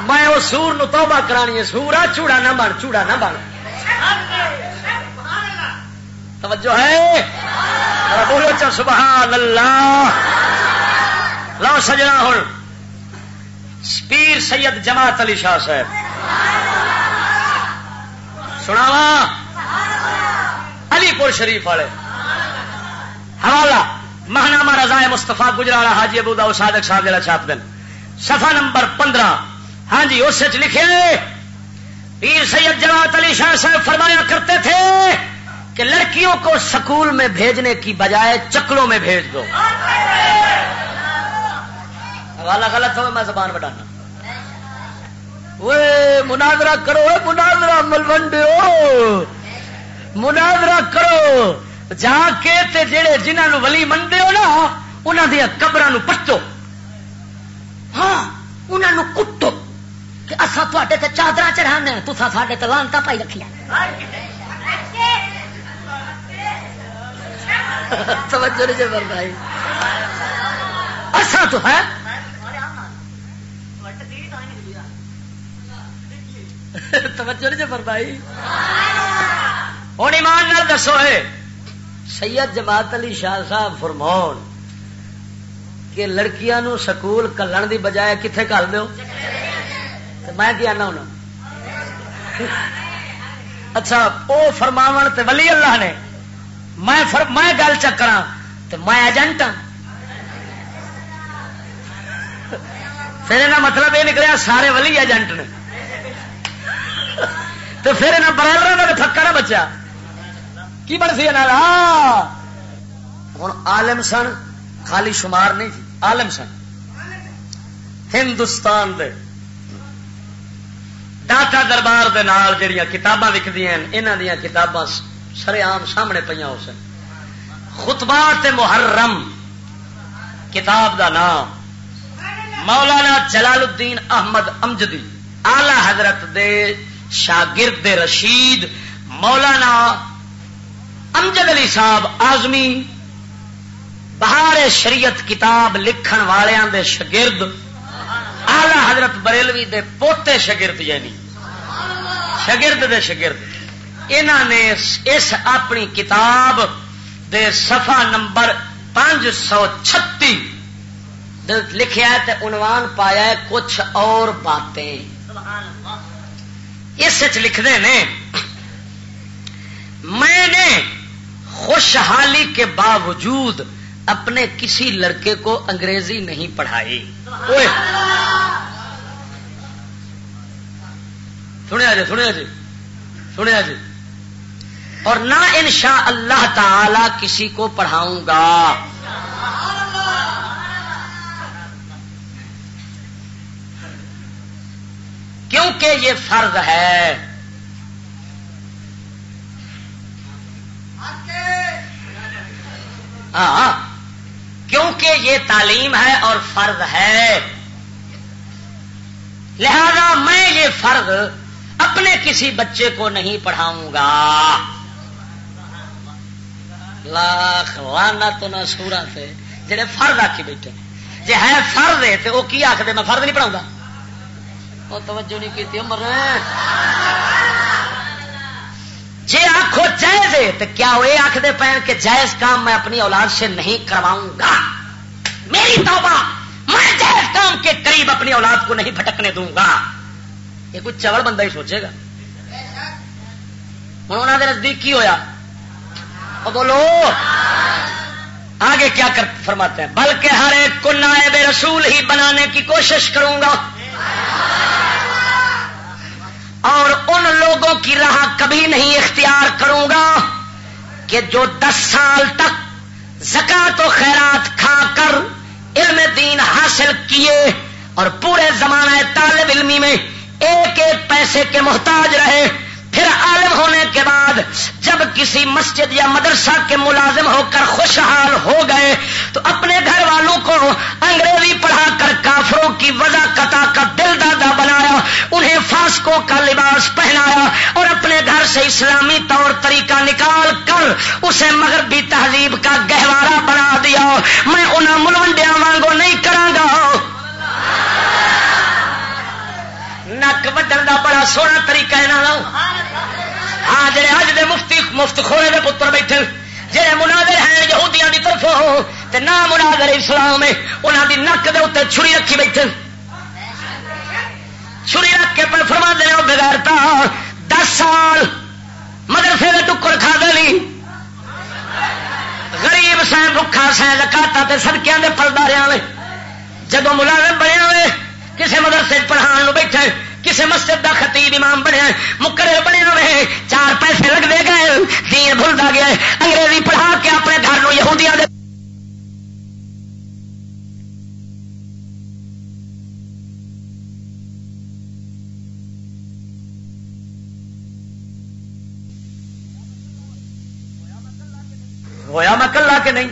میں وہ سور نو توبہ کرانی ہے سورا چوڑا نہ بن، چوڑا نہ بن۔ توجہ ہے؟ بولو اچھا، چا سبحان اللہ لو سجنا ہوں پیر سید جماعت علی شاہ صاحب۔ سناوا علی پور شریف والے۔ حوالہ مہنامہ رضا مستفا گجرا حاجی ابو دا صادق صاحب جڑا چھاپ دن صفحہ نمبر پندرہ۔ ہاں جی اس لکھے پیر سید جماعت علی شاہ صاحب فرمایا کرتے تھے کہ لڑکیوں کو سکول میں بھیجنے کی بجائے چکلوں میں بھیج دو۔ حوالہ غلط ہو، میں زبان بٹانا مناظرہ کرو مناظرہ ملوڈے مناظرہ کرو۔ جا کے تے جڑے جنہوں ولی منڈے ہو نا انہوں دیا قبر پٹو۔ ہاں انہوں کٹو۔ کہ اصا تے چادر چڑھانے تو ساڈے تو لانتا پائی رکھیا توجہ نہیں جبر بھائی۔ اصا تو ہے توجہ نہیں جبر بھائی۔ ہوں ایمان نال دسو ہے سید جماعت علی شاہ صاحب فرماؤ کہ لڑکیاں نو سکول کلن دی بجائے کتنے کل دو میں کیا آنا ہونا اچھا وہ فرماو تے ولی اللہ نے، میں میں گل چکرا تو میں ایجنٹ ہوں پھر یہ مطلب یہ نکلیا سارے ولی ایجنٹ نے۔ تو پھر یہاں برادر کا تھکا نہ بچا کی بن سی ہوں عالم سن، خالی شمار نہیں عالم سن۔ ہندوستان دے داتا دربار دے نال جڑیاں کتاباں وکدی یہاں دیا کتاباں سر آم سامنے پہ ہو سن۔ خطبات محرم، کتاب دا نام مولانا جلال الدین احمد امجدی آلہ حضرت دے شاگرد رشید، مولانا امجد علی صاحب آزمی، بہار شریعت کتاب لکھن والوں دے شگرد آلہ حضرت بریلوی دے پوتے شگرد یعنی شگرد دے شگرد۔ انہوں نے اس اپنی کتاب دے صفحہ نمبر پانچ سو چھتی لکھا ہے عنوان پایا ہے کچھ اور باتیں۔ اس لکھتے ہیں میں نے خوشحالی کے باوجود اپنے کسی لڑکے کو انگریزی نہیں پڑھائی۔ سنیا جی سنیا جی سنیا جی۔ اور نہ ان شاء اللہ تعالی کسی کو پڑھاؤں گا۔ کیونکہ یہ فرض ہے۔ ہاں۔ کیونکہ یہ تعلیم ہے اور فرض ہے۔ لہذا میں یہ فرض اپنے کسی بچے کو نہیں پڑھاؤں گا۔ لاکھ لانا تو نہ سورا سے جڑے فرض آخی بیٹھے جی ہے فرض ہے تو وہ کی آخر میں فرض نہیں پڑھاؤں گا۔ وہ توجہ نہیں کی عمر۔ جی آخو جائز ہے تو کیا وہ یہ آخر پہ کہ جائز کام میں اپنی اولاد سے نہیں کرواؤں گا؟ میری توبہ، میں جائز کام کے قریب اپنی اولاد کو نہیں بھٹکنے دوں گا۔ یہ کوئی چوڑ بندہ ہی سوچے گا۔ ہوں انہوں نے نزدیک کی ہوا بولو، آگے کیا کر فرماتے ہیں؟ بلکہ ہر ایک کو نائب رسول ہی بنانے کی کوشش کروں گا۔ اور ان لوگوں کی راہ کبھی نہیں اختیار کروں گا کہ جو دس سال تک زکات و خیرات کھا کر علم دین حاصل کیے اور پورے زمانہ طالب علمی میں ایک ایک پیسے کے محتاج رہے، پھر عالم ہونے کے بعد جب کسی مسجد یا مدرسہ کے ملازم ہو کر انہیں فاسکوں کا لباس پہنایا اور اپنے گھر سے اسلامی طور طریقہ نکال کر اسے مغربی تہذیب کا گہوارہ بنا دیا۔ میں انہیں ملوڈیا وانگو نہیں کرا گا نک وڈن کا بڑا سونا طریقہ یہاں ہاں جڑے اج دے مفتی مفت کھوڑے دے پتر بیٹھے جہے مناظر ہیں یہودیاں کی طرف تے نہ مناظر اسلام ہے انہوں دی نک دے اتنے چھری رکھی بیٹھے۔ چھری رکھ کے پہ فرما دے بغیرتا، دس سال مدرسے کے ٹکر کھا دے لی۔ غریب سہ بکھا سہ لکاتا تے سڑکیاں دے پلدا پلدارے جب ملازم بنے ہوئے کسی مدرسے پڑھان بیٹھے کسی مسجد دا خطیب امام بنے مکرے بنے ہوئے، چار پیسے لگتے گئے، دین بھولتا گیا، انگریزی پڑھا کے اپنے گھر یہودیاں دے ہویا میں کلا کہ نہیں؟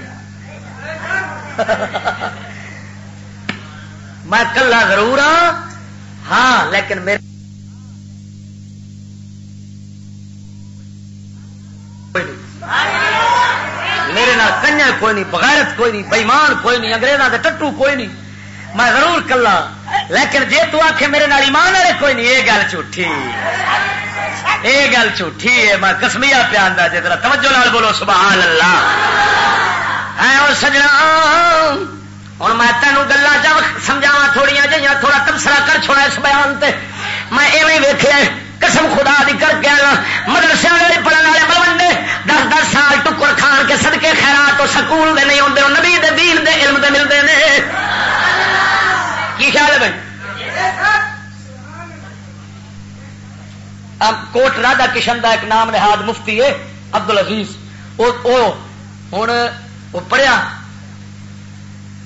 میں کلا ضرور ہاں۔ ہاں لیکن میرے میرے نال کنیا کوئی نہیں، بغیرت کوئی نہیں، بےمان کوئی نہیں انگریزوں کے ٹٹو کوئی نہیں۔ میں ضرور کلا، لیکن جی تو آخ میرے نال ایمان والے، کوئی نہیں، یہ گل جھوٹھی۔ یہ گل جھوٹھی ہے، میں کسمیا پیا جی ترا توجہ لال بولو سبحان اللہ ہے اور سجنا ہوں میں تینوں گلا جب سمجھاوا تھوڑی جی تھوڑا تبصرہ کر چھوڑا اس بیان تے۔ میں ایویں ویخیا قسم خدا دی کر کے آنا۔ مدرسے والے پڑھنے والے بلوڈے دس دس سال ٹکر کھان کے سدکے خیرات تو سکول دے نہیں آتے نبی دے دین دے علم دے ملتے ہیں کی خیال ہے بھائی؟ کوٹ راجا کشن کا ایک نام نہاد مفتی ہے ابدل عزیز ہوں وہ پڑھیا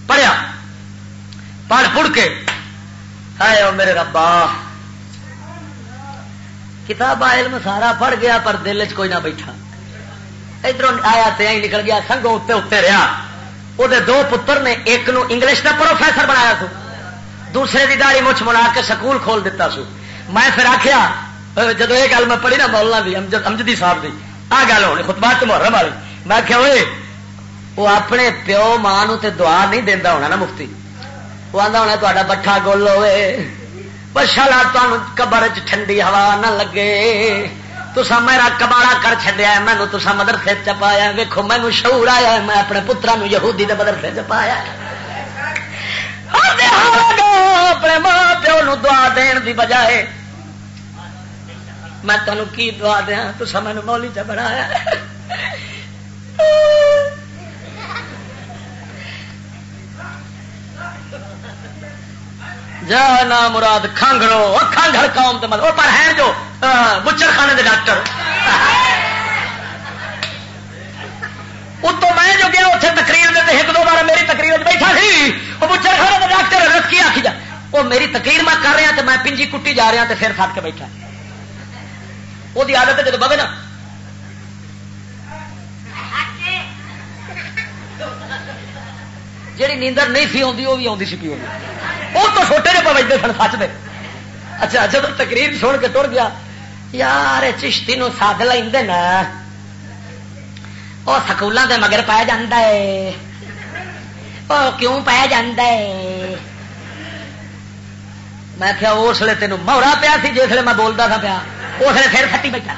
پڑھیا۔ پڑھ پڑھ کے۔ آئے میرے ربا۔ کتاب علم سارا پڑھ گیا پر دل چ کوئی نہ بیٹھا۔ ادھر آیا تو نکل گیا، سنگوں اتنے اتنے رہا وہ دو پتر نے، ایک نو انگلش کا پروفیسر بنایا سو۔ دوسرے کی داڑی مچھ منا کے سکول کھول دیتا سو۔ میں پھر آخیا جب یہ گل میں پڑھی نا مولنا دی امجدی صاحب دی، آ گل ہونی خطبات محرم والی۔ میں آخیا ہوئے وہ اپنے پیو ماں تے دعا نہیں دینا ہونا نا مفتی۔ وہ آتا ہونا تا بٹھا گول ہوئے۔ بشالا تمہیں قبر ٹھنڈی ہوا نہ لگے۔ تسا میرا کباڑا کر چڈیا مینو تسا مدرسے چپایا ویکو مینو شعور آیا میں اپنے پترا یہودی دے مدرسے چپایا اپنے ماں پیو دعا دین دی بجائے۔ میں تمہیں کی دعا دیا؟ تو مینو مولی چ بنایا۔ جا مراد کھانگڑو کھانگڑ قوم تو مطلب پر ہے جو بچر خانے دے ڈاکٹر۔ اتو میں جو گیا اتنے تقریر دے ایک دو بار میری تقریر بیٹھا سی۔ وہ بچر خانے ڈاکٹر رس کی آخی جا۔ وہ میری تقریر میں کر رہا تو میں پنجی کٹی جا رہا تو پھر سٹ کے بیٹھا۔ وہ آدت جب بگے نا۔ جیڑی نیندر نہیں سی آتی وہ بھی آتی سی پیو وہ تو چھوٹے جہ پوجتے سن سچ دے۔ اچھا جب تقریر سن کے ٹر گیا، یار چشتی نو سد لے وہ سکولوں کے مگر پایا جا ہے کیوں پایا جا میں کیا اس لیے تینوں مہرا پیا سی جس لیے میں بولتا تھا پیا اس لیے پھر کٹی بیٹھا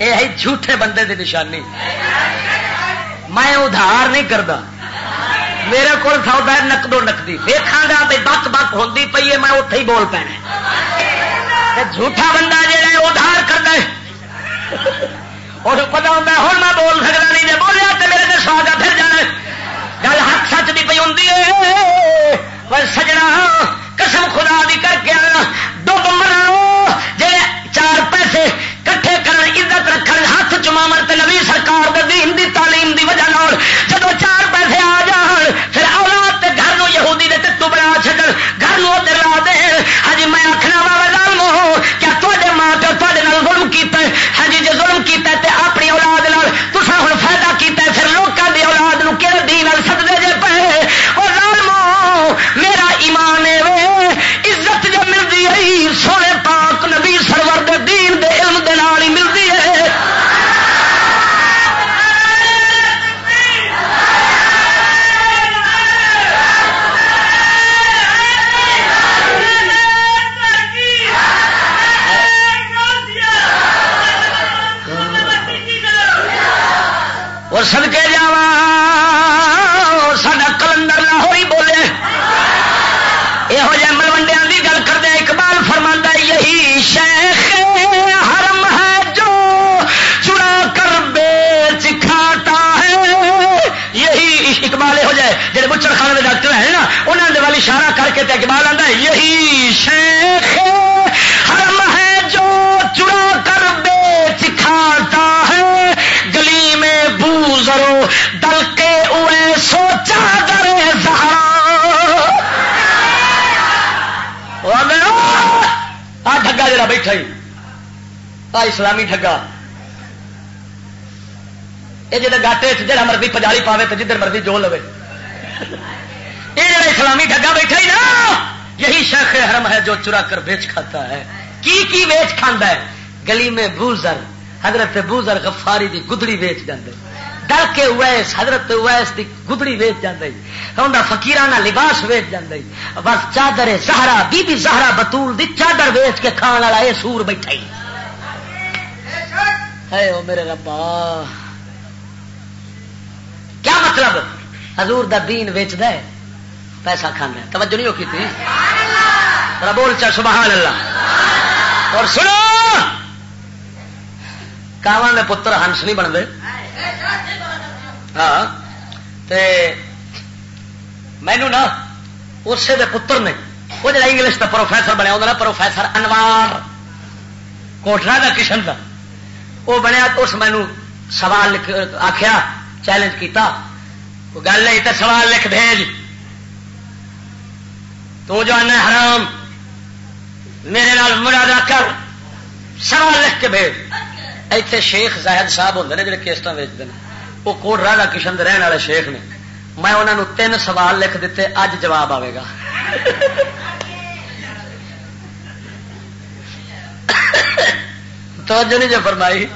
یہ ہے جھوٹے بندے کی نشانی میں ادھار نہیں کرتا میرے کو سودا ہے نقدو نقدی دیکھا گا بھائی بک بک ہوتی پی ہے میں اتے ہی بول پینا جھوٹا بندہ جہا ادھار کرتا ہے اور پتا ہوتا ہوں میں بول سکتا نہیں جی بولیا تو میرے سے سواگا پھر جانا گل حق سچ کی پی ہوں سجنا، قسم خدا دی کر کے آنا۔ ڈب مرو جی چار پیسے کٹھے کرن، عزت رکھن، ہاتھ چماون تے نبی سرکار دے دین دی تعلیم دی وجہ نال جب چار پیسے آ جان، پھر اولاد تے گھر نو یہودی دے ٹٹو بنا چھڈن، گھر نو ادھر لا دے ہجی ہاں اور سدکے جا سا کلندر لاہور ہی بولے۔ یہو جہ ملوڈیا کی گل کر دیا اقبال فرما یہی شیخ حرم ہے جو چڑا کر بیچ کھاتا ہے۔ یہی اقبال یہو جہ جی بچر خانے کے ڈاکٹر ہیں نا انہوں نے والی اشارہ کر کے اقبال آتا ہے، یہی شیخ بیٹھا ہی۔ آ اسلامی ڈگا یہ جہاں گاٹے جہاں مرضی پجاری پاوے تو جدھر مرضی جو لو یہ جڑا اسلامی ڈگا بیٹھا ہی نا، یہی شیخ حرم ہے جو چرا کر بیچ کھاتا ہے۔ کی کی بیچ کھانا ہے؟ گلی میں بوزر، حضرت بوزر غفاری دی گدڑی بیچ جاندے۔ ڈر کے ویس حضرت ویس کی گدڑی ویچ جی۔ ہوں فکیران لباس ویچ جی۔ بس چادر زہرا، بی بی زہرا بتول دی چادر ویچ کے کھان والا یہ سور بیٹھا ہی۔ ہے میرے ربا۔ کیا مطلب؟ حضور دا دین ویچ دے پیسہ کھانا توجہ نہیں ہوتی تھی؟ بول چا، سبحان اللہ۔ اور سنو! کاواں دے پتر ہنس نہیں بنتے۔ ہاں مینو نا اسے دے پتر نے، وہ جڑا انگلش کا پروفیسر بنیا وہ پروفیسر انوار کوٹرا کا کشن کا وہ بنیا اس مینو سوال آخیا چیلنج کیتا۔ گل ہے تو سوال لکھ بھیج۔ تو جو آنا حرام، میرے نال مرادہ کر، سوال لکھ کے بھیج۔ ایتھے شیخ زاہد صاحب ہوتے ہیں جڑے کیسٹ ویچتے ہیں وہ کوٹ راجا کشن رہن والے شیخ نے میں انہوں نے تین سوال لکھ دیتے اج جواب آئے گا توجہ نہیں جو فرمائی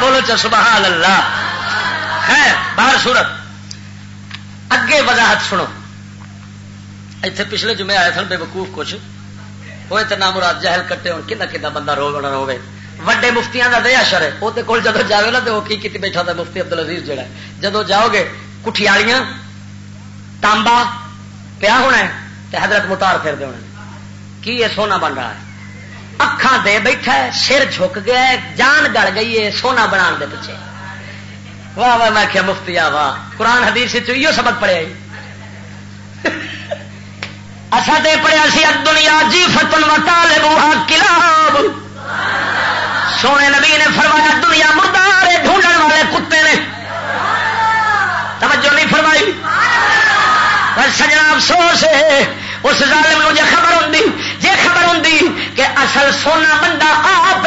بولو چا سبحان اللہ ہے باہر سورت اگے وضاحت سنو اتنے پچھلے جمعے آئے سن بے وقوف کچھ ہوئے تو نام مراد جہل کٹے ہوں کنا کنا بندہ رو بنا وڈے مفتیاں کا دیا شر ہے۔ وہ کول جدو جاؤ نا تو وہ کی کی بیٹھا تھا مفتی ابدل عزیز جہا جدو جاؤ گے کٹیالیاں تانبا پیا ہونا ہے تو حضرت متار پھر دے ہونا کی یہ سونا بن رہا ہے؟ اکھان دے بیٹھا ہے، سر جھک گیا ہے، جان گل گئی ہے، سونا بنا دے پیچھے۔ واہ واہ، میں کیا مفتی آ، واہ۔ قرآن حدیث یہ سبق پڑھیا جی۔ اصا دے پڑھیا سی دنیا جی فتن وتا لے ہاں کلاب۔ سونے نبی نے فرمایا، دنیا مردار ڈھونڈن والے کتے نے۔ توجہ نہیں فرمائی۔ سجنا افسوس ہے، اس ظالم نو جے خبر ہوں جے خبر ہوں کہ اصل سونا بندہ آپ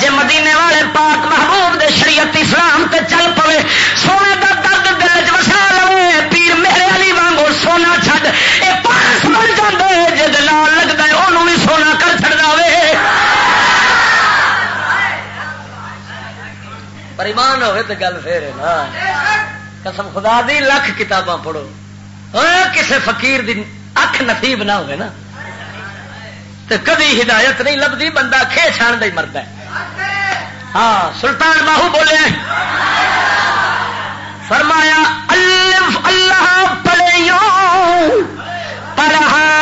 جے مدینے والے پاک محبوب دے شریعت اسلام تے چل پوے، سونے دا درد دل وسا لو پیر میرے علی وانگو سونا چھڈ، اے پاس بن جاندے، جے لگتا ہے انہوں پر ایمان ہوئے تو گل پھر ہے نا۔ قسم، خدا دی لکھ کتاباں پڑھو۔ ہاں، کسی فقیر دی اکھ نصیب نہ ہوئے نا۔ تو کدی ہدایت نہیں لبھی، بندہ کھے چھان دے مرد ہے۔ ہاں سلطان باہو بولے فرمایا، الف اللہ پڑے پڑھا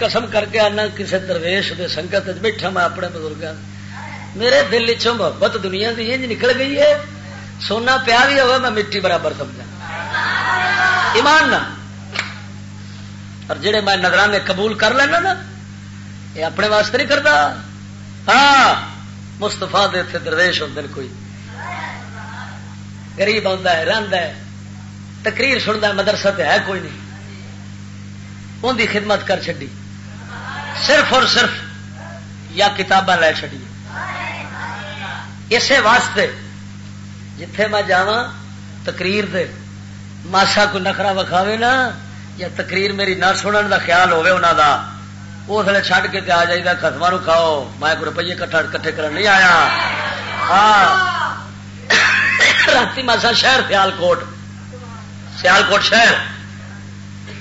قسم کر کے آنا کسی درویش دے سنگت بیٹھا میں اپنے بزرگ میرے دل چ محبت دنیا کی انج نکل گئی ہے۔ سونا پیا بھی ہوا میں مٹی برابر سمجھا ایمان نہ اور جڑے میں نظرانے قبول کر لینا نا، یہ اپنے واسطے نہیں کرتا۔ ہاں مستفا دے تھے درویش ہوتے کوئی۔ گریب آتا ہے ہے۔ تقریر سنتا مدرسہ ہے کوئی نہیں۔ ان کی خدمت کر چڈی صرف اور صرف یا کتاباں لے چڑی اسی واسطے جتھے میں جا تقریر دے۔ ماسا کو نخرا وکھاوے نا۔ یا تقریر میری نہ سنن دا خیال ہوے انہوں دا، اس لیے چڈ کے آ جائے خسما کھاؤ۔ میں کوئی روپیے کٹھے کرنے نہیں آیا۔ ہاں۔ رات ماسا شہر سیال کوٹ سیال کوٹ شہر۔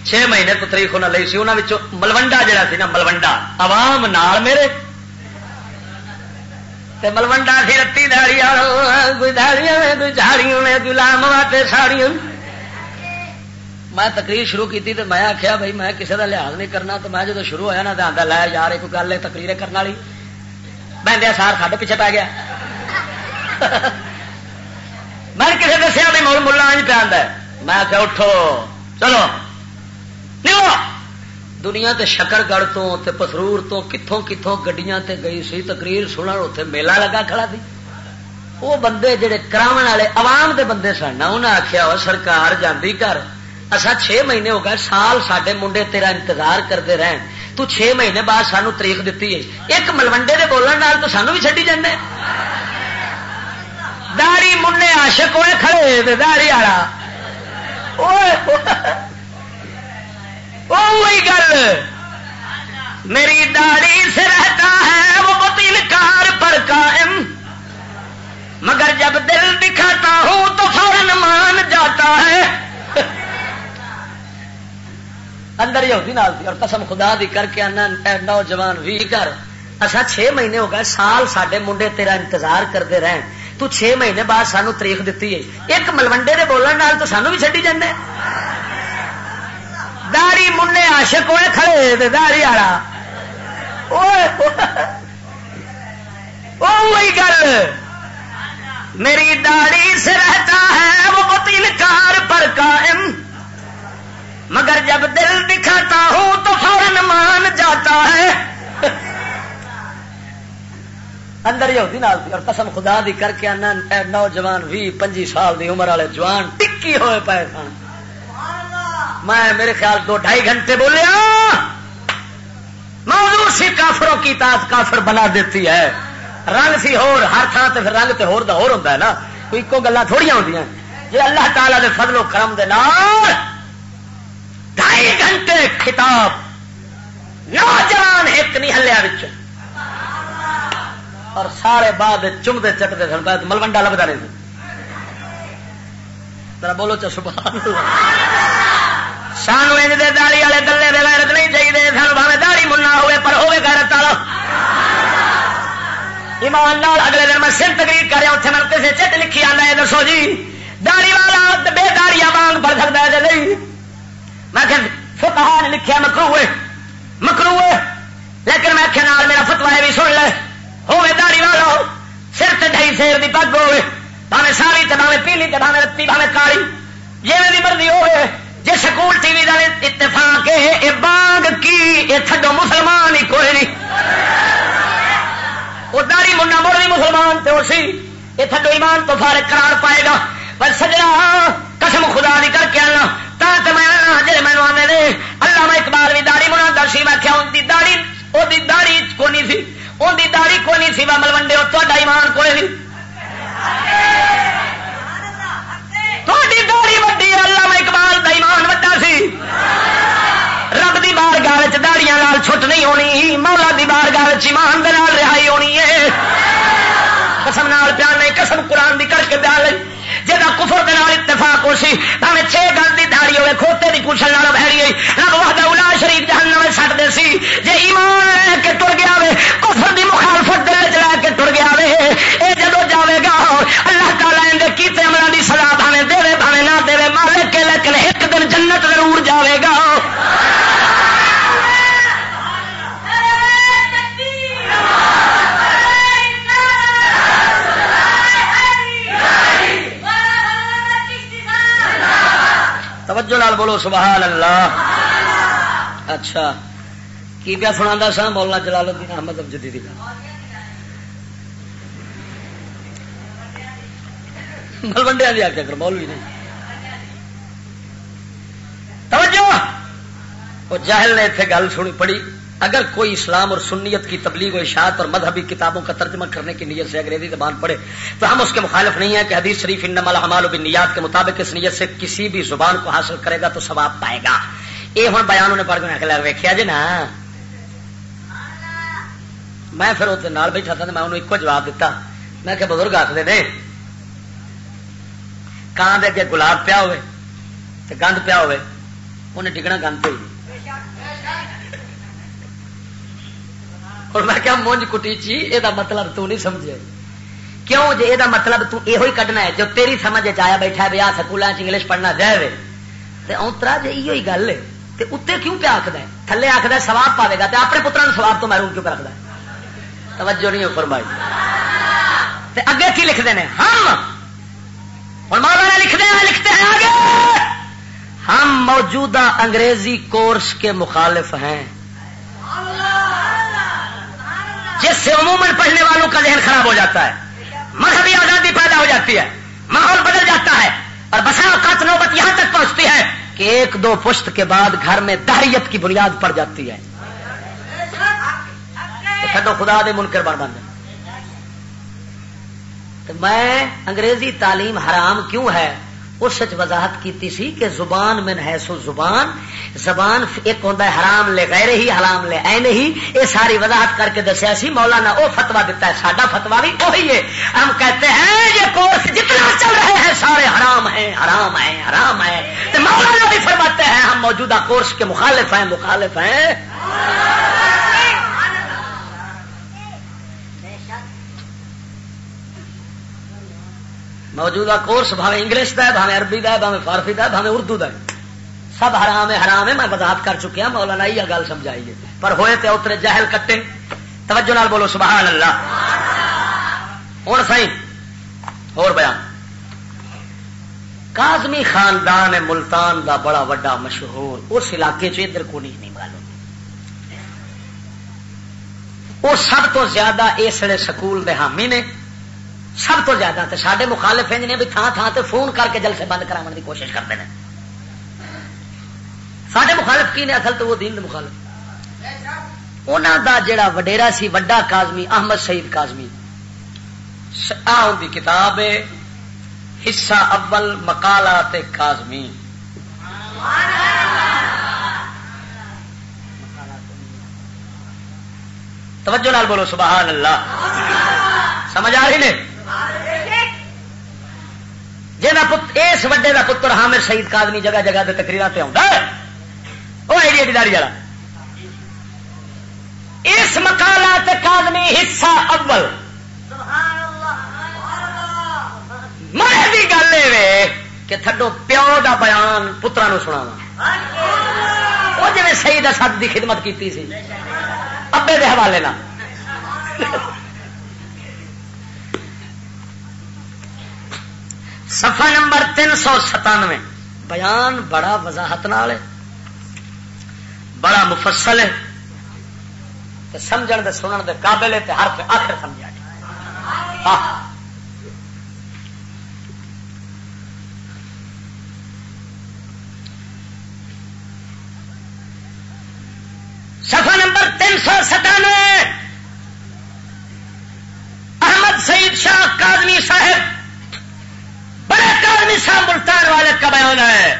چھ مہینے تو تاریخ انہیں لی سی انہوں ملوڈا جہا سی نا، ملوڈا۔ عوام نال میرے۔ ملوڈا سی، رتی داڑیاں کوئی داڑیاں کوئی جھاڑیاں کوئی لام واٹے ساڑیاں۔ میں تقریر شروع کی تو میں آخیا بھائی میں کسی کا لحاظ نہیں کرنا تو میں جب شروع ہوا نا تو آتا لا یار، ایک گل ہے تقریر کرنے والی۔ بہن سار ساڈے پیچھے پی گیا۔ میں کسی دسیا بھی مل ملا پہ آتا میں آخیا اٹھو۔ چلو۔ دنیا تے شکر گڑھ تو تے پسرور تو کتوں کتوں گڈیاں تے گئی سی تقریر سنن اتنے میلہ لگا کھڑا تھی وہ بندے جڑے کرا والے عوام دے بندے سن انہیں آخیا وہ سرکار جاندی کر۔ اصا چھ مہینے ہو گئے، سال سڈے منڈے تیرا انتظار کرتے رہے تو چھ مہینے بعد سانو تاریخ دیتی ہے۔ ایک ملوڈے کے بولنے تو سانو بھی چڈی جانے داڑی منڈے آشک ہوئے، کھڑے داڑی والا۔ وہی گل۔ میری داڑھی سے رہتا ہے، وہ بتیل کار پر قائم۔ مگر جب دل دکھاتا ہوں تو فوراً مان جاتا ہے۔ اندر ہی ہوتی نال اور قسم خدا دی کر کے آنا نوجوان بھی کر۔ اچھا چھ مہینے ہو گئے، سال سڈے منڈے تیرا انتظار کرتے رہے۔ تو چھ مہینے بعد سانو تاریخ دیتی ہے۔ ایک ملوڈے کے بولنے تو سانو بھی چڈی جانے داری منڈے آشک ہوئے، کھڑے داری والا۔ وہی گل۔ میری داڑھی سے رہتا ہے، وہ تین کار پر قائم۔ مگر جب دل دکھاتا ہوں تو فوراً مان جاتا ہے۔ اندر ہی ہوتی نال اور قسم خدا دی کر کے آنا نوجوان بھی پنجی سال دی عمر والے جوان ٹکی ہوئے پائے سن۔ میں، میرے خیال دو ڈھائی گھنٹے بولیا۔ موضوع سی کافروں کی تاج کافر بنا دیتی ہے۔ رنگ سی ہور، ہر تھان سے رنگ تے ہور دا ہور ہوتا ہے نا۔ کوئی کو گلا تھوڑی ہوتی جی اللہ تعالیٰ دے فضل و کرم دے نال ڈھائی گھنٹے خطاب۔ نوجوان ایک نہیں ہلیا اور سارے بعد چمتے چکتے سن ملوڈا لگتا نہیں ذرا بولو چا، سبحان سانو انج دے داڑی والے گلے دے غیرت نہیں چاہیے سانو بھاوے داڑی منا ہوئے، پر ہوئے غیرت والا۔ ایمان نال اگلے دن میں سر تقریر کر رہا اتنے میں کسی چٹ لکھی آنا ہے، دسو جی داڑی والا بے داڑیاں مانگ پڑ سکتا ہے نہیں؟ میں کہ فکہ نے لکھیا مکرو مکرو لیکن میں آخیا، نال میرا فتوا بھی سن لے ہوئے داڑی والا ہو، سر تے ڈھائی سیر دی پگ ہوئے بھاوے ساری تے بھاوے پیلی تے بھاوے رتی، بھاوے کالی جی بھی مرضی ہوئے جی سکول ٹی وی کا اتفاق ہے بانگ کی یہ تھڈو مسلمان ہی کوئی نہیں. وہ داری منا مڑ بھی مسلمان تو سی یہ تھڈو ایمان تو فارغ قرار پائے گا، پر سجنا قسم خدا نہیں کر کے آنا، تا تو میں جی مینو آنے نے اللہ میں اقبال بھی داڑی بنا درسی میں کیا ان کی داڑی وہ داڑی کو نہیں سی؟ ان کی داڑی کو نہیں سی؟ میں ملوڈے تو ایمان کوئی نہیں تھوڑی داڑی وڈی اللہ اقبال کا ایمان وڈا سی۔ رب دی بار گاہ داڑیاں لال چھٹ نہیں ہونی، مولا دی بار گاہ ایمان دال رہائی ہونی ہے۔ قسم نال پیان نہیں، قسم قرآن دی کر کے بیان لئی۔ جہاں کفر کے نال اتفاق ہو سی ہمیں چھ گل کی داڑی ہوئے، کھوتے کی پوچھنے والا بہری ہوئی۔ رب وحدہ الا شریف جہنم میں سٹ دے سی۔ جے ایمان لے کے ٹر گیا ہوئے توجہ لال بولو سبحان اللہ اچھا کی پیا سنا سا مولانا جلال الدین احمد جدید کا ملوڈیا بھی آخیا کر مولوی نہیں توجہ! وہ جاہل نے اتنے گل سنی پڑی۔ اگر کوئی اسلام اور سنیت کی تبلیغ و اشاعت اور مذہبی کتابوں کا ترجمہ کرنے کی نیت سے انگریزی زبان پڑھے، تو ہم اس کے مخالف نہیں ہیں کہ حدیث شریف انما الحمال و نیات کے مطابق اس نیت سے کسی بھی زبان کو حاصل کرے گا تو ثواب پائے گا۔ یہ ہوں بیان انہیں پڑھ کے ویکیا جی نا۔ میں پھر وہ بیٹھا تھا میں انہوں ایک جواب دیتا۔ میں کہ بزرگ آخر نے کان دے اگے گلاب پیا ہوئے گند پیا ہوئے، انہیں ڈگنا گند پہ اور میں کیا مونج کٹی چی یہ مطلب تو نہیں سمجھے۔ کیوں جی یہ مطلب تو یہ ہی کڈنا ہے، جو تیری سمجھ آیا بیٹھا بھی آ سکولوں انگلش پڑھنا جائے تو اترا جی یہ گل ہے۔ تو اتنے کیوں پہ آخد ہے؟ تھلے آخد ہے سواب پاوے گا تو اپنے پترا سواب تو محروم کیوں پہ رکھتا توجہ نہیں فرمائی۔ اگے کی لکھتے ہیں ہم۔ اور مولانا لکھتے ہیں لکھتے ہیں آگے۔ ہم موجودہ انگریزی کورس کے مخالف ہیں۔ اللہ۔ جس سے عموماً پڑھنے والوں کا ذہن خراب ہو جاتا ہے۔ مذہبی آزادی پیدا ہو جاتی ہے۔ ماحول بدل جاتا ہے۔ اور بسا اوقات نوبت یہاں تک پہنچتی ہے کہ ایک دو پشت کے بعد گھر میں دہریت کی بنیاد پڑ جاتی ہے۔ خدا دے منکر بن بن میں انگریزی تعلیم حرام کیوں ہے؟ اس وضاحت کی سی کہ زبان میں ہے سو زبان زبان ایک ہوتا ہے حرام لے غیر ہی، حرام لے اے نہیں یہ ساری وضاحت کر کے دسیا سی، مولانا وہ فتوا دیتا ہے، ساڈا فتوا بھی وہی ہے۔ ہم کہتے ہیں یہ کورس جتنا چل رہے ہیں سارے حرام ہیں حرام ہیں حرام ہیں۔ تو مولانا بھی فرماتے ہیں، ہم موجودہ کورس کے مخالف ہیں مخالف ہیں۔ موجودہ کورس بھاوے انگلش کا ہے بھاوے عربی کا ہے بھاوے فارسی کا ہے بھاوے اردو کا ہے سب حرام ہے حرام ہے، میں وضاحت کر چکیا ہاں، مولانا یہ گل سمجھائیے پر ہوئے تے اترے جاہل کٹے۔ توجہ نال بولو، سبحان اللہ۔ ہوں سی اور بیان۔ کازمی خاندان ملتان دا بڑا وڈا مشہور، اس علاقے چ ادھر کو نہیں معلوم۔ وہ سب تو زیادہ اس سکول دے حامی نے سب تو زیادہ تے سارے مخالف انج نے بھی تھان تھان تے فون کر کے جلسے بند کرا کی کوشش کرتے ہیں۔ سارے مخالف کی نے اصل تو وہ دین دے مخالف۔ انہوں دا جڑا وڈیرا سی وڈا کازمی احمد سعید کازمی آن دی کتاب حصہ اول مکالا کازمی توجہ نال بولو، سبحان اللہ۔ سمجھ آ رہی نے؟ پت اس وڈے کا پتر حامر شہید کادمی جگہ جگہ کے تقریر پہ آتا وہ ایڈی جی ایڈی داری والا۔ اس مکالا کادمی حصہ اول۔ میں گل یہ کہ تھڈو پیو دا بیان پترا سنا وہ جی شہید اسد کی خدمت کی ابے کے حوالے نہ سفا نمبر تین سو ستانوے۔ بیان بڑا وضاحت نال ہے۔ بڑا مفصل ہے۔ سمجھ دے، سنن دے قابل ہے ہر آخر سمجھا سفا ہاں۔ نمبر تین سو ستانوے۔ احمد سعید شاہ کاظمی صاحب۔ بڑے صاحب ملتان والے کا بیان ہے۔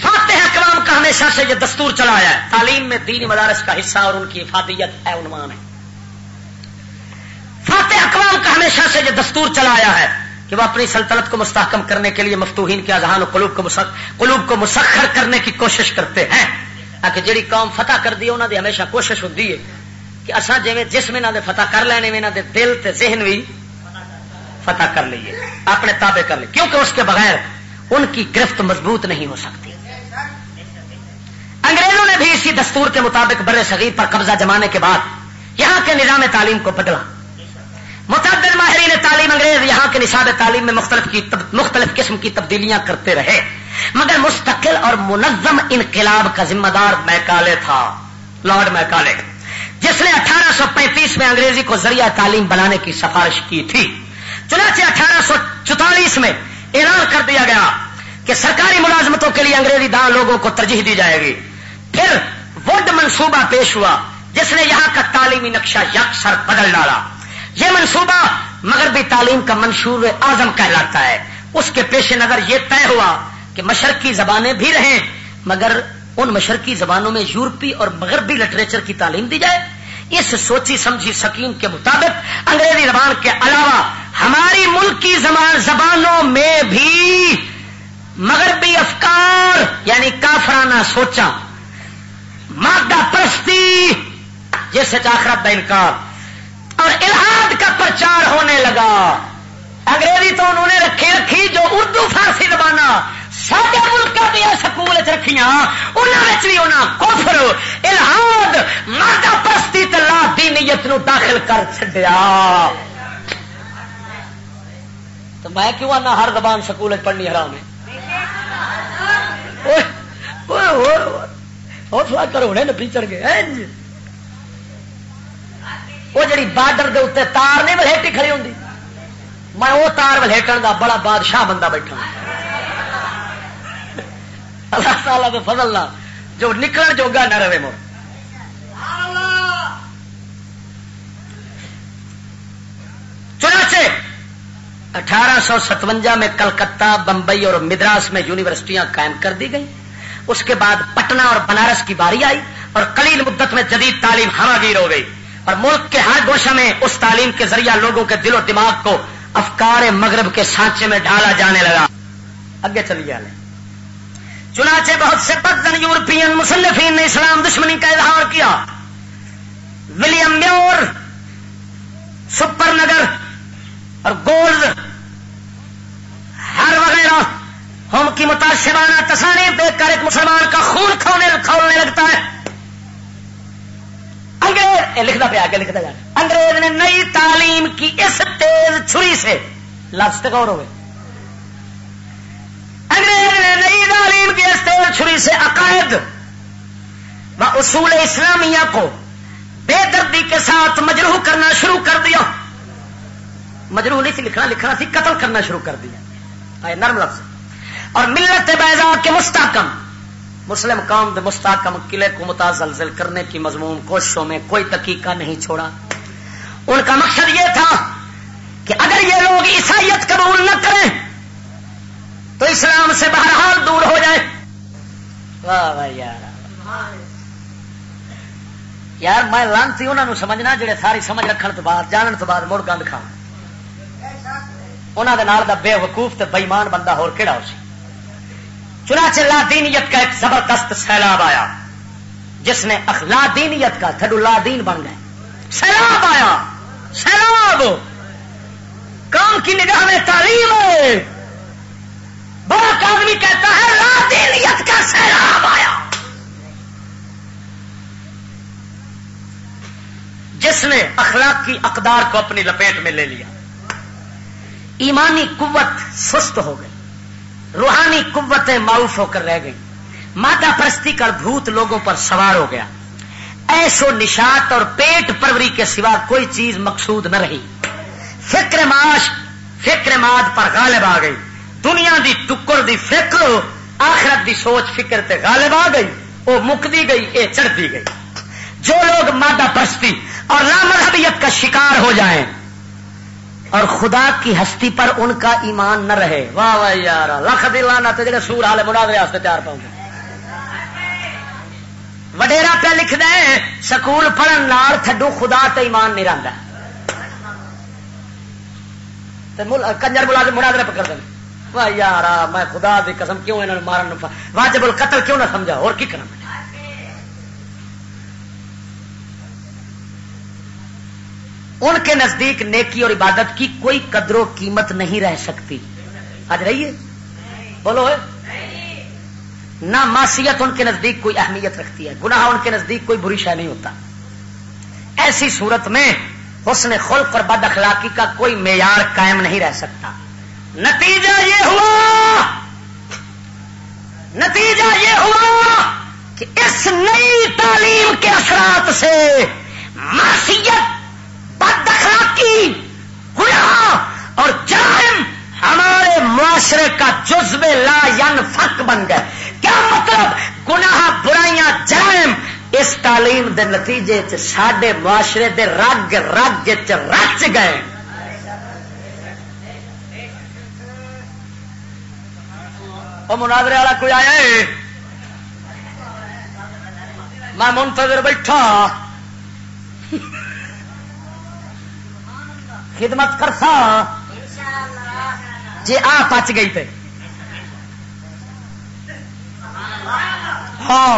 فاتح اقوام کا ہمیشہ سے یہ دستور چلا ہے۔ تعلیم میں دینی مدارس کا حصہ اور ان کی افادیت ہے، عنوان ہے۔ فاتح اقوام کا ہمیشہ سے یہ دستور چلا آیا ہے کہ وہ اپنی سلطنت کو مستحکم کرنے کے لیے مفتوحین کے اذہان و قلوب کو قلوب کو مسخر کرنے کی کوشش کرتے ہیں۔ تاکہ جڑی قوم فتح کر دی انہوں نے ہمیشہ کوشش ہوتی ہے کہ اصا جی جسم انہوں نے فتح کر لینے میں انہوں دے دل تے ذہن بھی فتح کر لیے، اپنے تابع کر لیے، کیونکہ اس کے بغیر ان کی گرفت مضبوط نہیں ہو سکتی۔ انگریزوں نے بھی اسی دستور کے مطابق بر صغیر پر قبضہ جمانے کے بعد یہاں کے نظام تعلیم کو بدلا۔ متعدد ماہرین تعلیم انگریز یہاں کے نصاب تعلیم میں مختلف کی مختلف قسم کی تبدیلیاں کرتے رہے۔ مگر مستقل اور منظم انقلاب کا ذمہ دار میکالے تھا، لارڈ میکالے، جس نے اٹھارہ سو پینتیس میں انگریزی کو ذریعہ تعلیم بنانے کی سفارش کی تھی۔ چنانچہ اٹھارہ سو چوتالیس میں اعلان کر دیا گیا کہ سرکاری ملازمتوں کے لیے انگریزی دان لوگوں کو ترجیح دی جائے گی۔ پھر وڈ منصوبہ پیش ہوا، جس نے یہاں کا تعلیمی نقشہ یکسر بدل ڈالا۔ یہ منصوبہ مغربی تعلیم کا منشور اعظم کہلاتا ہے۔ اس کے پیش نظر یہ طے ہوا کہ مشرقی زبانیں بھی رہیں، مگر ان مشرقی زبانوں میں یورپی اور مغربی لٹریچر کی تعلیم دی جائے۔ اس سوچی سمجھی سکیم کے مطابق انگریزی زبان کے علاوہ ہماری ملکی زبان زبانوں میں بھی مغربی افکار یعنی کافرانہ سوچا مادہ پرستی جیسے آخرت کا انکار اور الہاد کا پرچار ہونے لگا۔ انگریزی تو انہوں نے رکھی رکھی جو اردو فارسی زبانہ سارے ملک دیا سکول رکھیاں انہوں بھی انہیں کوفر الہاد مادہ پرستی لا دینیت نو داخل کر چڈیا تو میں کیوں آنا ہر زبان سکول پڑھنی حرام ہے ہونے نا پیچر گئے وہ جڑی بارڈر دے اتنے تار نہیں ولیٹی کھڑی ہوں میں وہ تار ولیٹن دا بڑا بادشاہ بندہ بیٹھا ہوں اللہ تعالیٰ کے فضل نہ جو نکلن جوگا نہ رہے مر چنانچہ اٹھارہ سو ستوجا میں کلکتہ، بمبئی اور مدراس میں یونیورسٹیاں قائم کر دی گئی اس کے بعد پٹنہ اور بنارس کی باری آئی اور کلیل مدت میں جدید تعلیم ہما گیر ہو گئی۔ اور ملک کے ہر گوشہ میں اس تعلیم کے ذریعہ لوگوں کے دل و دماغ کو افکار مغرب کے سانچے میں ڈالا جانے لگا۔ اگے چلیے چنانچہ بہت سے بدن یورپین مصنفین نے اسلام دشمنی کا اظہار کیا۔ ولیم میور سپر نگر اور گولز، ہر وغیرہ ہوم کی متاثرانہ تصانی دیکھ کر ایک مسلمان کا خون کھونے، کھولنے لگتا ہے۔ انگریز لکھتا پہ آگے لکھتا جانا انگریز نے نئی تعلیم کی اس تیز چھری سے۔ لفظ غور ہوئے۔ انگریز نے نئی تعلیم کی اس تیز چھری سے عقائد و اصول اسلامیہ کو بے دردی کے ساتھ مجروح کرنا شروع کر دیا۔ مجروح نہیں تھی، لکھنا لکھنا تھی، قتل کرنا شروع کر دیا۔ آئے نرم لفظ۔ اور ملت بیضا کے مستحکم۔ مسلم قوم مستحکم قلعے کو متازلزل کرنے کی مضمون کوششوں میں کوئی تقیقہ نہیں چھوڑا۔ ان کا مقصد یہ تھا کہ اگر یہ لوگ عیسائیت قبول نہ کریں تو اسلام سے بہرحال دور ہو جائے۔ واہ واہ یار۔ یار میں لانتی انہوں نے سمجھنا جڑے ساری سمجھ رکھنے تو بعد، جانن تو بعد مڑ گند کھا انہوں نے بے وقوف تے بےمان بندہ ہو کہڑا ہو سی؟ چنانچہ لا دینیت کا ایک زبردست سیلاب آیا، جس نے لا دینیت کا تھڈو لا دین بن گئے۔ سیلاب آیا، سیلاب! کام کی نگاہ میں تعلیم ہے۔ بڑا آدمی کہتا ہے، لا دینیت کا سیلاب آیا۔ جس نے اخلاق کی اقدار کو اپنی لپیٹ میں لے لیا۔ ایمانی قوت سست ہو گئی۔ روحانی قوتیں معروف ہو کر رہ گئی۔ مادہ پرستی کا بھوت لوگوں پر سوار ہو گیا۔ ایسو نشات اور پیٹ پروری کے سوا کوئی چیز مقصود نہ رہی۔ فکر معاش، فکر ماد پر غالب آ گئی۔ دنیا دی ٹکر دی فکر، آخرت دی سوچ فکر تے غالب آ گئی وہ مکتی گئی یہ چڑھتی گئی۔ جو لوگ مادہ پرستی اور لامذہبیت کا شکار ہو جائیں اور خدا کی ہستی پر ان کا ایمان نہ رہے، واہ واہ یار، لکھ دلانا تو جڑے سور والے مناظرے واسطے تیار پاؤں وڈیرا پہ لکھ دے سکول پڑھن نال تھڈو خدا تے ایمان نہیں رہتا کنجر بلا مناظرے پہ کر دیں واہ یار میں خدا دی قسم کیوں انہوں نے مارن واجب القتل کیوں نہ سمجھا؟ اور کی کرنا؟ ان کے نزدیک نیکی اور عبادت کی کوئی قدر و قیمت نہیں رہ سکتی۔ آج رہیے؟ بولو نہ معصیت ان کے نزدیک کوئی اہمیت رکھتی ہے، گناہ ان کے نزدیک کوئی بری شہ نہیں ہوتا۔ ایسی صورت میں حسن خلق اور بد اخلاقی کا کوئی معیار قائم نہیں رہ سکتا۔ نتیجہ یہ ہوا نتیجہ یہ ہوا کہ اس نئی تعلیم کے اثرات سے معصیت بد اخلاقی گناہ اور جرائم ہمارے معاشرے کا جزب لا ین فق بن گئے۔ کیا مطلب؟ گناہ، برائیاں، جرائم اس تعلیم دے نتیجے سڈے معاشرے دے رگ رگ رچ گئے۔ وہ مناظرے والا کوئی آیا ہے؟ میں منتظر بیٹھا۔ خدمت کرسا جی آ پچ گئی تے۔ ہاں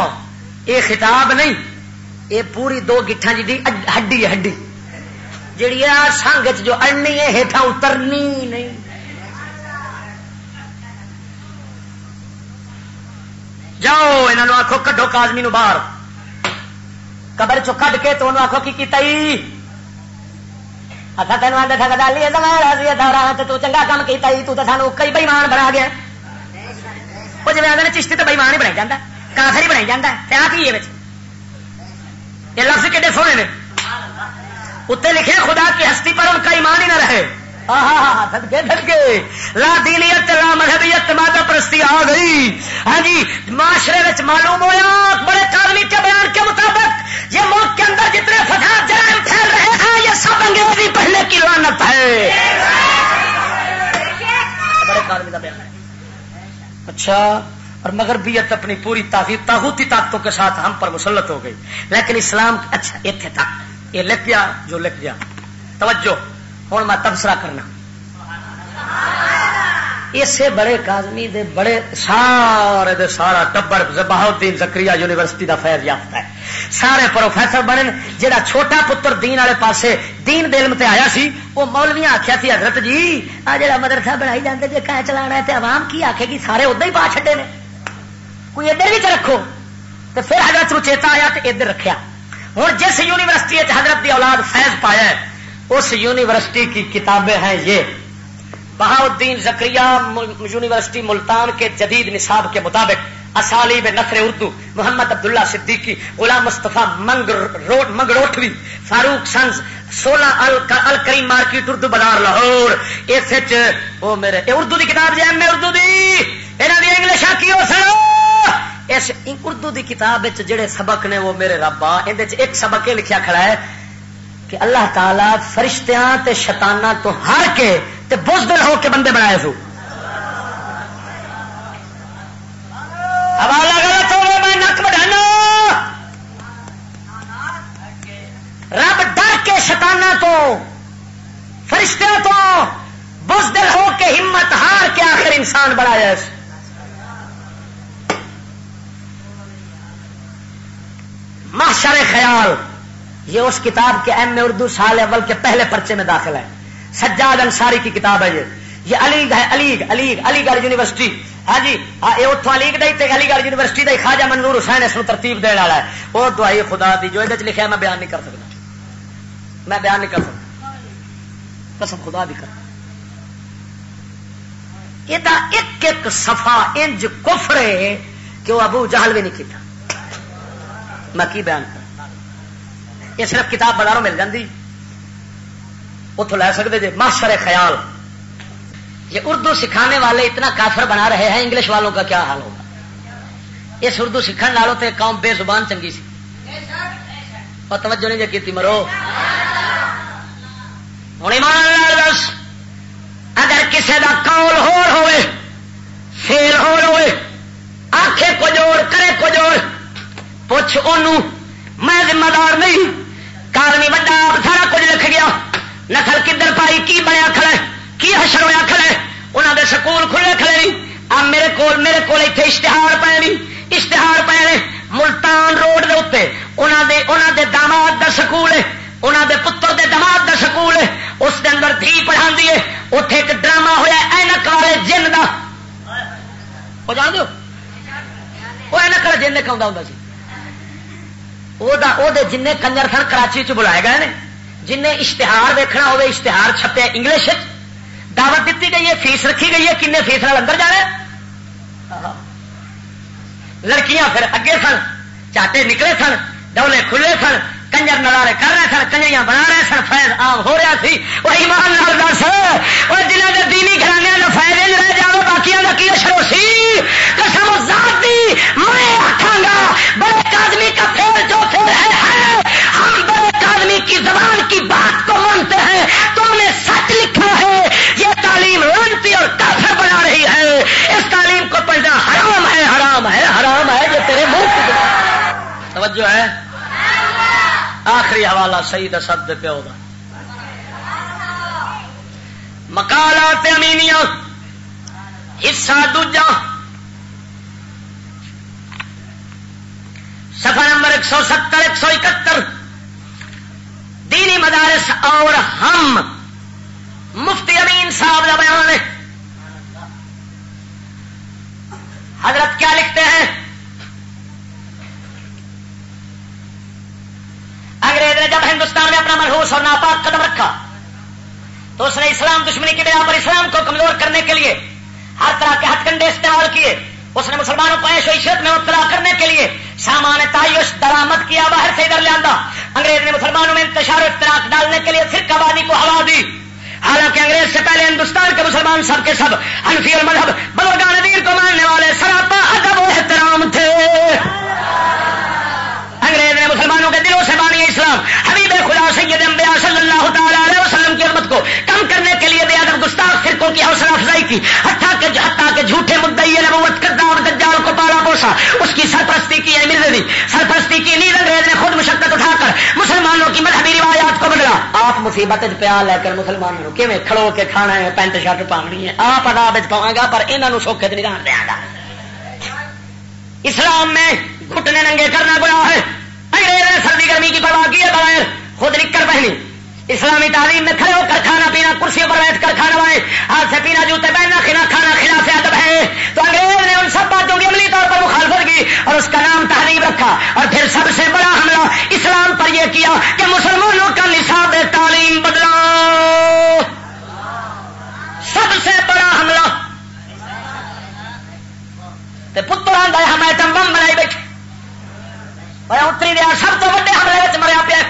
یہ خطاب نہیں، یہ پوری دو گٹھا جی ہڈی ہے، ہڈی۔ جیڑی سنگ جو اڑنی ہے ہیٹھا اترنی نہیں۔ جاؤ یہاں آخو کڈو کازمی نو باہر۔ قبر چو کڈ کے تو آخو کی اچھا تین آدھے تھا ڈالی تو چنگا کام کیا تو سانو کئی بئیمان بنا گیا۔ وہ جی آدھے چشتی تو بئیمان ہی بنائی جانا کافر ہی بنائی جانا کیا کی یہ لفظ کہڑے سونے نے؟ اتنے لکھے خدا کی ہستی پر ان کا ایمان ہی نہ رہے۔ لا دینیت، لا مذہبیت، مادہ پرستی آ گئی. ہاں جی معاشرے میں معلوم ہوا بڑے کارمی کے بیان کے مطابق یہ ملک کے اندر جتنے فساد جرائم پھیل رہے ہیں، یہ سب انگریزی پہلے کی لانت ہے. بڑے کارمی کا بیان ہے. اچھا اور مغربیت اپنی پوری تاغوتی طاقتوں کے ساتھ ہم پر مسلط ہو گئی. لیکن اسلام اچھا اتنے تک یہ لکھ گیا جو لکھ گیا. توجہ. ہوں میں تبصرہ کرنا۔ اسے بڑے کازمی دے بڑے سارے دے سارا ٹبر بہت زکری یونیورسٹی دا فیض یافتہ ہے۔ سارے پروفیسر بنے جہاں چھوٹا پتر دین والے پاسے دین دل تے آیا سی، وہ مولویاں آخیا سی، حضرت جی آ جا مدرسہ بنائی جاتے جی کہ چلا ہے تے عوام کی آخے گی، سارے ادھر ہی پا چڈے نے۔ کوئی ادھر بھی چ رکھو۔ تو پھر حضرت نو چیتا آیا تو ادھر رکھیا۔ ہوں جس یونیورسٹی حضرت دی اولاد فیض پایا ہے اس یونیورسٹی کی کتابیں ہیں یہ۔ بہاؤدین زکریہ یونیورسٹی ملتان کے جدید نصاب کے مطابق اسالیب نفر اردو، محمد عبداللہ صدیقی، غلام مصطفیٰ منگ منگروٹوی فاروق سنز، سولہ الکریم مارکیٹ اردو بازار لاہور۔ اس وہ میرے اردو دی کتاب جی ایم اے اردو دی۔ یہاں دی انگلش کی ہو سڑو اس اردو دی کتاب جڑے سبق نے وہ میرے ربا اندر ایک سبق یہ لکھا کھڑا ہے۔ کہ اللہ تعالی فرشتیاں تے شتانہ تو ہر کے تے بزدل ہو کے بندے بنائے سو۔ حوالہ غلط ہو گیا میں نک بڑھانا رب ڈر کے شتانہ تو، فرشتیاں تو بزدل ہو کے ہمت ہار کے آخر انسان بنایا محشر خیال۔ یہ اس کتاب کے ایم اے اردو سال اول کے پہلے پرچے میں داخل ہے۔ سجاد انصاری کی کتاب ہے یہ۔ یہ علی ہے علی علی علی گڑھ یونیورسٹی۔ ہاں جی ہاں، یہ اتو علی گڑھ علی گڑھ یونیورسٹی کا خواجہ منور حسین اس ترتیب دینے والا ہے۔ وہ دعائی خدا دی، جو یہ لکھا میں بیان نہیں کر سکتا میں بیان نہیں کر سکتا قسم خدا بھی کر۔ یہ ایک ایک سفا انج کفرے کہ وہ ابو جہل بھی نہیں کیتا۔ میں کی بیان کر؟ یہ صرف کتاب بازاروں مل جاتی اتوں لے سکتے جی ماسر خیال۔ یہ اردو سکھانے والے اتنا کافر بنا رہے ہیں، انگلش والوں کا کیا حال ہوگا؟ اس اردو سیکھنے والوں تے قوم بے زبان چنگی سی۔ اور توجہ نہیں جی کی مرو۔ ہوں ایمان دس، اگر کسی کا کال ہور ہوئے، فیل ہور ہوئے آخے کو جوڑ کرے کو جوڑ پوچھ انہوں میں ذمہ دار نہیں۔ کارمی وڈا سارا کچھ لکھ گیا۔ نسل کدھر پائی؟ کی بنیا کھڑے کی حشر ہوا کھڑے انہوں دے سکول کھلے کھڑے نہیں۔ اب میرے کول میرے کول اتنے اشتہار پے نہیں۔ اشتہار پے ملتان روڈ دے اتنے انہوں دے انہوں دے داماد دا سکول ہے۔ انہوں دے پتر دے دماد دا سکول ہے۔ اس دے اندر دھی پڑھا دیے اتے ایک ڈرامہ ہوا اینک والے جن کا جان دو وہ اینک والے جن کا ہوں سی۔ جن کنجر سن کراچی چ بلائے گئے جن اشتہار ویکنا ہوے اشتہار چھپے انگلش دعوت دیتی گئی ہے فیس رکھی گئی ہے کن فیس نال اندر جانا لڑکیاں پھر اگے سن چاٹے نکلے سن ڈولے کھلے سن کنجر نظارے کر رہے سن، کنجریاں بنا رہے سن، فیض عام ہو رہا سی۔ وہ ایمان نال دس وہ جنہوں کے دینی گھرانے کا فائد رہ جاؤ باقی کا کی اشرو سی قسم ذات دی، میں آخا گا، بڑے آدمی کا پھر جو پھر ہے ہم بڑے آدمی کی زبان کی بات کو مانتے ہیں، تم نے سچ لکھا ہے، یہ تعلیم لانتی اور کافر بنا رہی ہے۔ اس تعلیم کو پڑھنا حرام ہے حرام ہے حرام ہے، جو تیرے منہ توجہ ہے۔ آخری حوالہ صحیح سب پہ ہوگا مکالات امینیا حصہ دوجا۔ سفر نمبر ایک سو ستر، ایک سو اکہتر۔ دینی مدارس اور ہم مفتی امین صاحب کا بیان ہے۔ حضرت کیا لکھتے ہیں؟ انگریز نے جب ہندوستان میں اپنا مرحوس اور ناپاک قدم رکھا، تو اس نے اسلام دشمنی کی بنا پر اسلام کو کمزور کرنے کے لیے ہر طرح کے ہتھ کنڈے استعمال کیے۔ اس نے مسلمانوں کو ایش و عشرت میں مبتلا کرنے کے لیے سامان تعیش درامد کیا باہر سے ادھر لیا انگریز نے مسلمانوں میں انتشار و اطلاق ڈالنے کے لیے فرقہ وادی کو ہوا دی۔ حالانکہ انگریز سے پہلے ہندوستان کے مسلمان سب کے سب حنفی اور مذہب بلوگان کو ماننے والے سراپا ادب و احترام تھے۔ انگریز نے مسلمانوں کے دلوں سے بانی اسلام۔ حبیب خدا سید انبیاء صلی اللہ تعالی علیہ وسلم کی عظمت کو کم کرنے کے لیے بے ادب گستاخ فرقوں کی حوصلہ افزائی کی۔ حتیٰ کہ حتیٰ کہ جھوٹے مدعی نبوت کردار دجال کو پالا پوسا۔ اس کی سرپرستی کی یعنی ہے مرزنی جی، سرپرستی کی نیز انگریز نے خود مشقت اٹھا کر مسلمانوں کی مذہبی روایات کو بدلا۔ آپ مصیبت پیا لے کر مسلمانوں کی کھڑو کے کھانا ہے، پینٹ شرٹ پانی ہے؟ آپ عذاب پاؤں گا، پر انہوں سوکھے نہیں رہن دیا گا اسلام میں گھٹنے ننگے کرنا گنا ہے۔ انگریز نے سردی گرمی کی پرواہ کی ہے بغیر خود نکل پہنی۔ اسلامی تعلیم میں کھڑے ہو کر کھانا پینا کرسیوں پر بیٹھ کر کھانا بائے ہاتھ سے پینا، جوتے پہننا کھینا کھانا خلاف ادب ہے۔ تو انگریز نے ان سب باتوں کی عملی طور پر مخالفت کی اور اس کا نام تحریم رکھا۔ اور پھر سب سے بڑا حملہ اسلام پر یہ کیا کہ مسلمانوں کا نصاب تعلیم بدلا۔ سب سے بڑا حملہ۔ پتر آدھا ہم ایٹم بم بنائی بیٹھے۔ اتری دیا سب تو وڈے حملے مریا پیا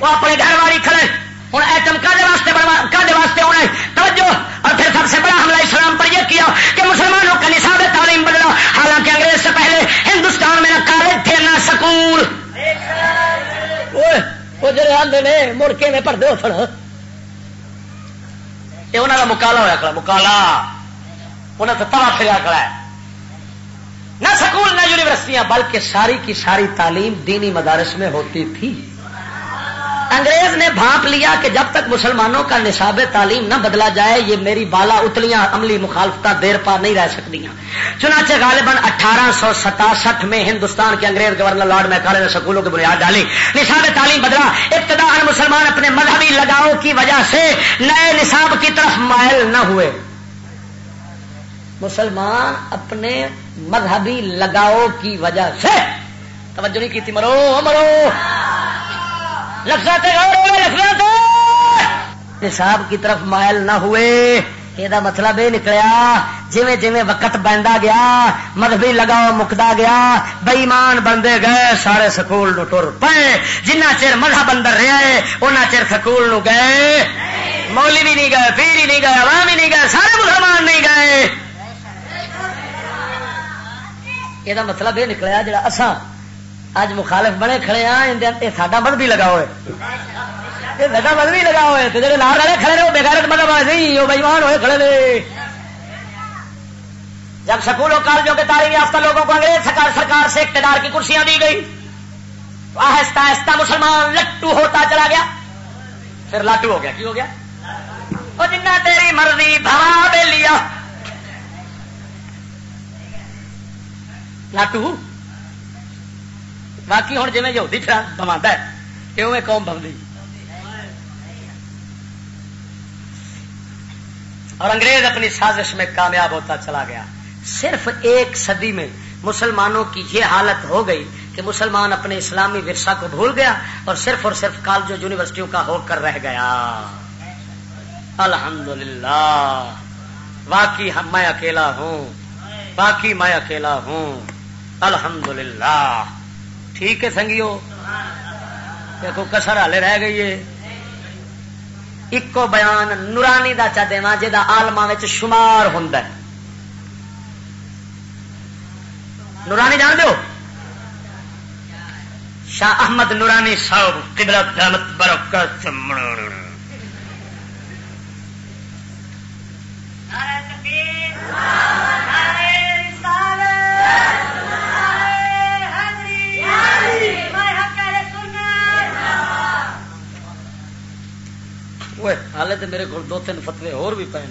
وہ اپنے گھر والی کھڑے ہوں ایٹم کدے واسطے کدے واسطے ہونا توجہ اور پھر سب سے بڑا حملہ اسلام پر یہ کیا کہ مسلمانوں کا نصاب تعلیم بدلا حالانکہ انگریز سے پہلے ہندوستان میں نہ کالج تھے نہ سکول وہ جڑے آدھے نے مڑکے میں پڑھتے ہو سن یہ انہوں کا مکالا ہوا کلا مکالا انہیں تو توا پھریا کلا ہے نہ سکول نہ یونیورسٹیاں، بلکہ ساری کی ساری تعلیم دینی مدارس میں ہوتی تھی۔ انگریز نے بھانپ لیا کہ جب تک مسلمانوں کا نصاب تعلیم نہ بدلا جائے، یہ میری بالا اتلیاں عملی مخالفت دیر پا نہیں رہ سکتی چنانچہ غالباً اٹھارہ سو ستاسٹھ میں ہندوستان کے انگریز گورنر لارڈ میکالے نے سکولوں کی بنیاد ڈالی۔ نصاب تعلیم بدلا۔ ابتدا مسلمان اپنے مذہبی لگاؤ کی وجہ سے نئے نصاب کی طرف مائل نہ ہوئے۔ مسلمان اپنے مذہبی لگاؤ کی وجہ سے توجہ نہیں کی مرو ہاں، مرو۔ لفظ ہاں، نصاب کی طرف مائل نہ ہوئے یہ مطلب یہ نکلیا جی جی وقت بہندا گیا، مذہبی لگاؤ مکدا گیا بئیمان بندے گئے، سارے سکول نو ٹر پے جنہ چر مذہب اندر رہے ان چر سکول نو گئے۔ مولی بھی نہیں گئے پیری نہیں گئے، عوام ہی نہیں گئے یہ مطلب یہ نکلیا جا اصا اج مخالف بنے کھڑے ہاں یہ ساڈا مذہبی لگا ہوئے یہ لگا مذہبی لگا ہوئے تو جڑے لال والے کھڑے وہ بےغیرت مطلب نہیں وہ بےمان ہوئے کھڑے لے جب سکولوں کالجوں کے تعلیم یافتہ لوگوں کو انگریز سرکار سرکار سے اقتدار کی کرسیاں دی گئی آہستہ آہستہ مسلمان لٹو ہوتا چلا گیا پھر لاٹو ہو گیا کی ہو گیا وہ جنہ تیری مرضی بھا بے لیا لاٹو باقی ہوں جی یہودی پھر بما ہے کہ قوم بمدی اور انگریز اپنی سازش میں کامیاب ہوتا چلا گیا صرف ایک صدی میں مسلمانوں کی یہ حالت ہو گئی کہ مسلمان اپنے اسلامی ورثہ کو بھول گیا اور صرف اور صرف کالجوں یونیورسٹیوں کا ہو کر رہ گیا الحمدللہ باقی ہم میں اکیلا ہوں باقی میں اکیلا ہوں الحمدللہ۔ ٹھیک ہے سنگیو؟ دیکھو کسر والے رہ گئی ہے۔ ایکو بیان نورانی دا چا دے جا آلما شمار ہوں نورانی جان دو شاہ احمد نورانی صاحب قبلت برکت ہالے تو میرے کو دو تین فتوے اور بھی پے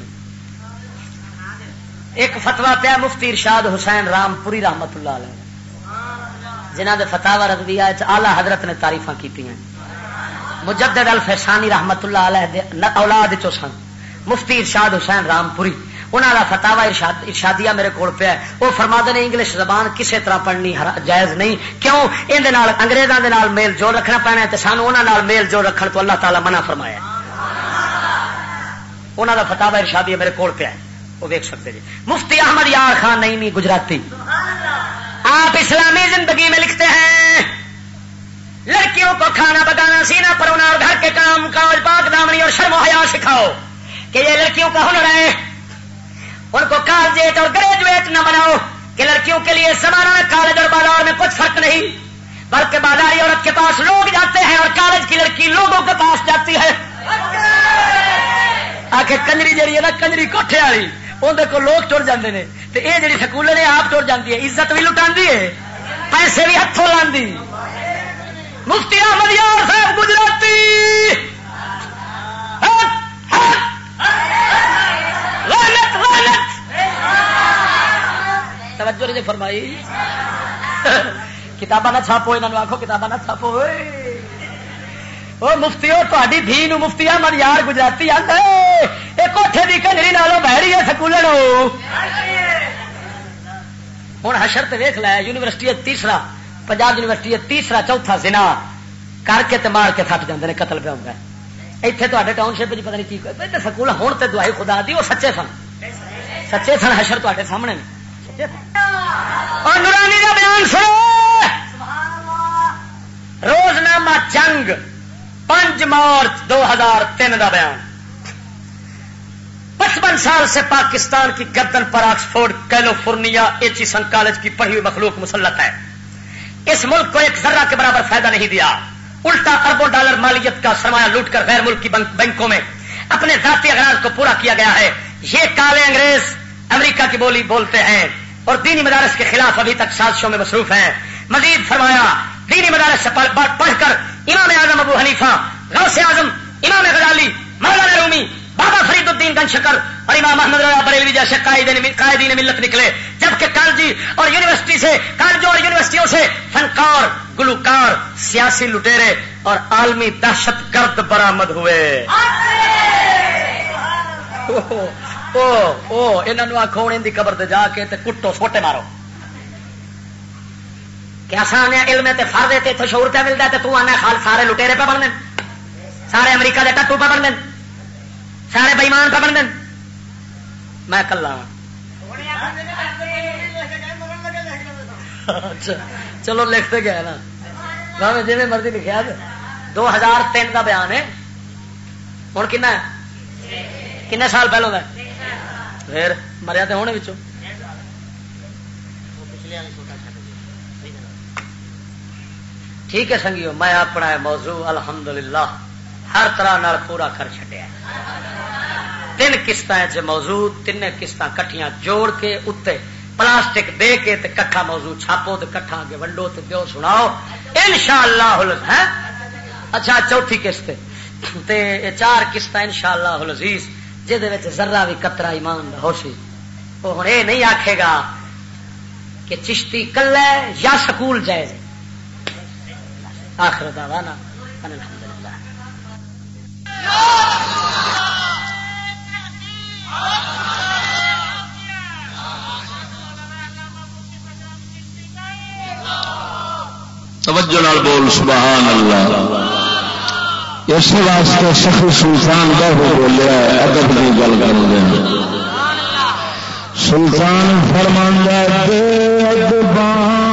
ایک فتوا پیا مفتی ارشاد حسین رام پوری رحمت اللہ علیہ جنہ دے فتح رضویہ آلہ حضرت نے تعریف کی مجدد الفسانی رحمت اللہ علیہ اولاد چو سن مفتی ارشاد حسین رام پوری انہوں کا فتوا ارشادیا میرے کو پیا وہ فرما نے انگلش زبان کسی طرح پڑھنی جائز نہیں کیوں یہ اگریزوں کے میل جوڑ رکھنا پینا ہے سانو انہوں میل جوڑ رکھنے تو اللہ تعالیٰ منع فرمایا انہوں کا فتوا ارشادی میرے کو پیا وہ دیکھ سکتے جی۔ مفتی احمد یار خان نہیں گجراتی۔ آپ اسلامی زندگی میں لکھتے ہیں۔ لڑکیوں کو کھانا پکانا سینا پرونا اور گھر کے کام کاج، پاک دامنی اور شرم و حیا سکھاؤ کہ یہ لڑکیوں کا ہنر ہے۔ ان کو کالجیٹ اور گریجویٹ نہ بناؤ کہ لڑکیوں کے لیے زمانہ، کالج اور بازار میں کچھ فرق نہیں۔ بلکہ بازاری عورت کے پاس لوگ جاتے ہیں اور کالج کی لڑکی لوگوں کے پاس جاتی ہے۔ آ کے کنجری جہی ہے نا، کنجری کوٹھے والی اندر کو لوگ ٹر جاتے ہیں تو یہ جی سکول نے، آپ ٹر جاتی ہے۔ عزت بھی لٹا ہے۔ پیسے بھی ہاتھوں لاندی۔ مفتی احمد یار صاحب گجراتی۔ توجہ نے فرمائی۔ کتاباں نہ چھاپو یہاں آخو کتاباں نہ چھاپو۔ وہ مفتی تاری دھی مفتی من یار گجراتی آتا یہ کوٹھے کی کنجری نالوں بہ رہی ہے سکول ہوں حشر تو ویخ لایا یونیورسٹی تیسرا پنجاب یونیورسٹی تیسرا چوتھا زنا کر کے مار کے تھٹ جاتے ہیں قتل پہ ہوتا ہے اتنے تے ٹاؤن شپ پتہ نہیں کی سکول ہوں تو دوائی خدا دی وہ سچے سن سچے سن حشر تے سامنے اور نورانی کا بیان سنو روزنامہ جنگ پانچ مارچ دو ہزار تین کا بیان۔ پچپن سال سے پاکستان کی گردن پر آکسفورڈ، کیلیفورنیا ایچیسن کالج کی پڑھی ہوئی مخلوق مسلط ہے۔ اس ملک کو ایک ذرہ کے برابر فائدہ نہیں دیا۔ الٹا اربوں ڈالر مالیت کا سرمایہ لوٹ کر غیر ملکی بینکوں میں اپنے ذاتی اغراض کو پورا کیا گیا ہے۔ یہ کالے انگریز امریکہ کی بولی بولتے ہیں اور دینی مدارس کے خلاف ابھی تک سازشوں میں مصروف ہیں۔ مزید فرمایا دینی مدارس سے پڑھ کر امام اعظم ابو حنیفہ، غوث اعظم، امام غزالی، مولانا رومی، بابا فرید الدین گن شکر اور امام محمد رضا بریلوی جیسے قائدین ملت نکلے۔ جبکہ کالجی اور یونیورسٹی سے کالجوں اور یونیورسٹیوں سے فنکار، گلوکار، سیاسی لٹیرے اور عالمی دہشت گرد برامد ہوئے۔ او او انہوں آخو ان کی قبر جا کے کٹو سوٹے مارو۔ کیا آسان ہے علم تے فرد تے شعور پہ ملتا ہے تو آنا خال سارے لٹیرے پہ بن دیں سارے امریکہ کے ٹٹو پہ بن دیں سارے بئیمان پہ بن دیں میں کلا۔ اچھا، چلو لکھتے گیا نا۔ جی میں جی مرضی لکھا دو ہزار تین کا بیان ہے۔ ہوں کن کن سال پہلو کا پھر مریا تو ہونے پچھوں ٹھیک ہے سنگیو، میں اپنا موضوع الحمدللہ ہر طرح نال پورا کر چڈیا تین قسط موضوع، تین قسط کٹیاں جوڑ کے اتنے پلاسٹک دے کے تے کٹھا موضوع چھاپو تے کٹھا کے ونڈو تے دیو سناؤ۔ ان شاء اللہ اچھا چوتھی قسط تے چار قسط ان شاء اللہ جہد ذرا بھی کترا ایمان ہو سی۔ وہ ہوں یہ نہیں آکھے گا کہ چشتی کل ہے یا سکول جائز آخر دعوانا ان الحمد للہ توجہ نال بول سبحان اللہ اس واسطے سخی سلطان بہو بولیا ادب کی گل کر دیا سلطان فرماندہ دے ادبان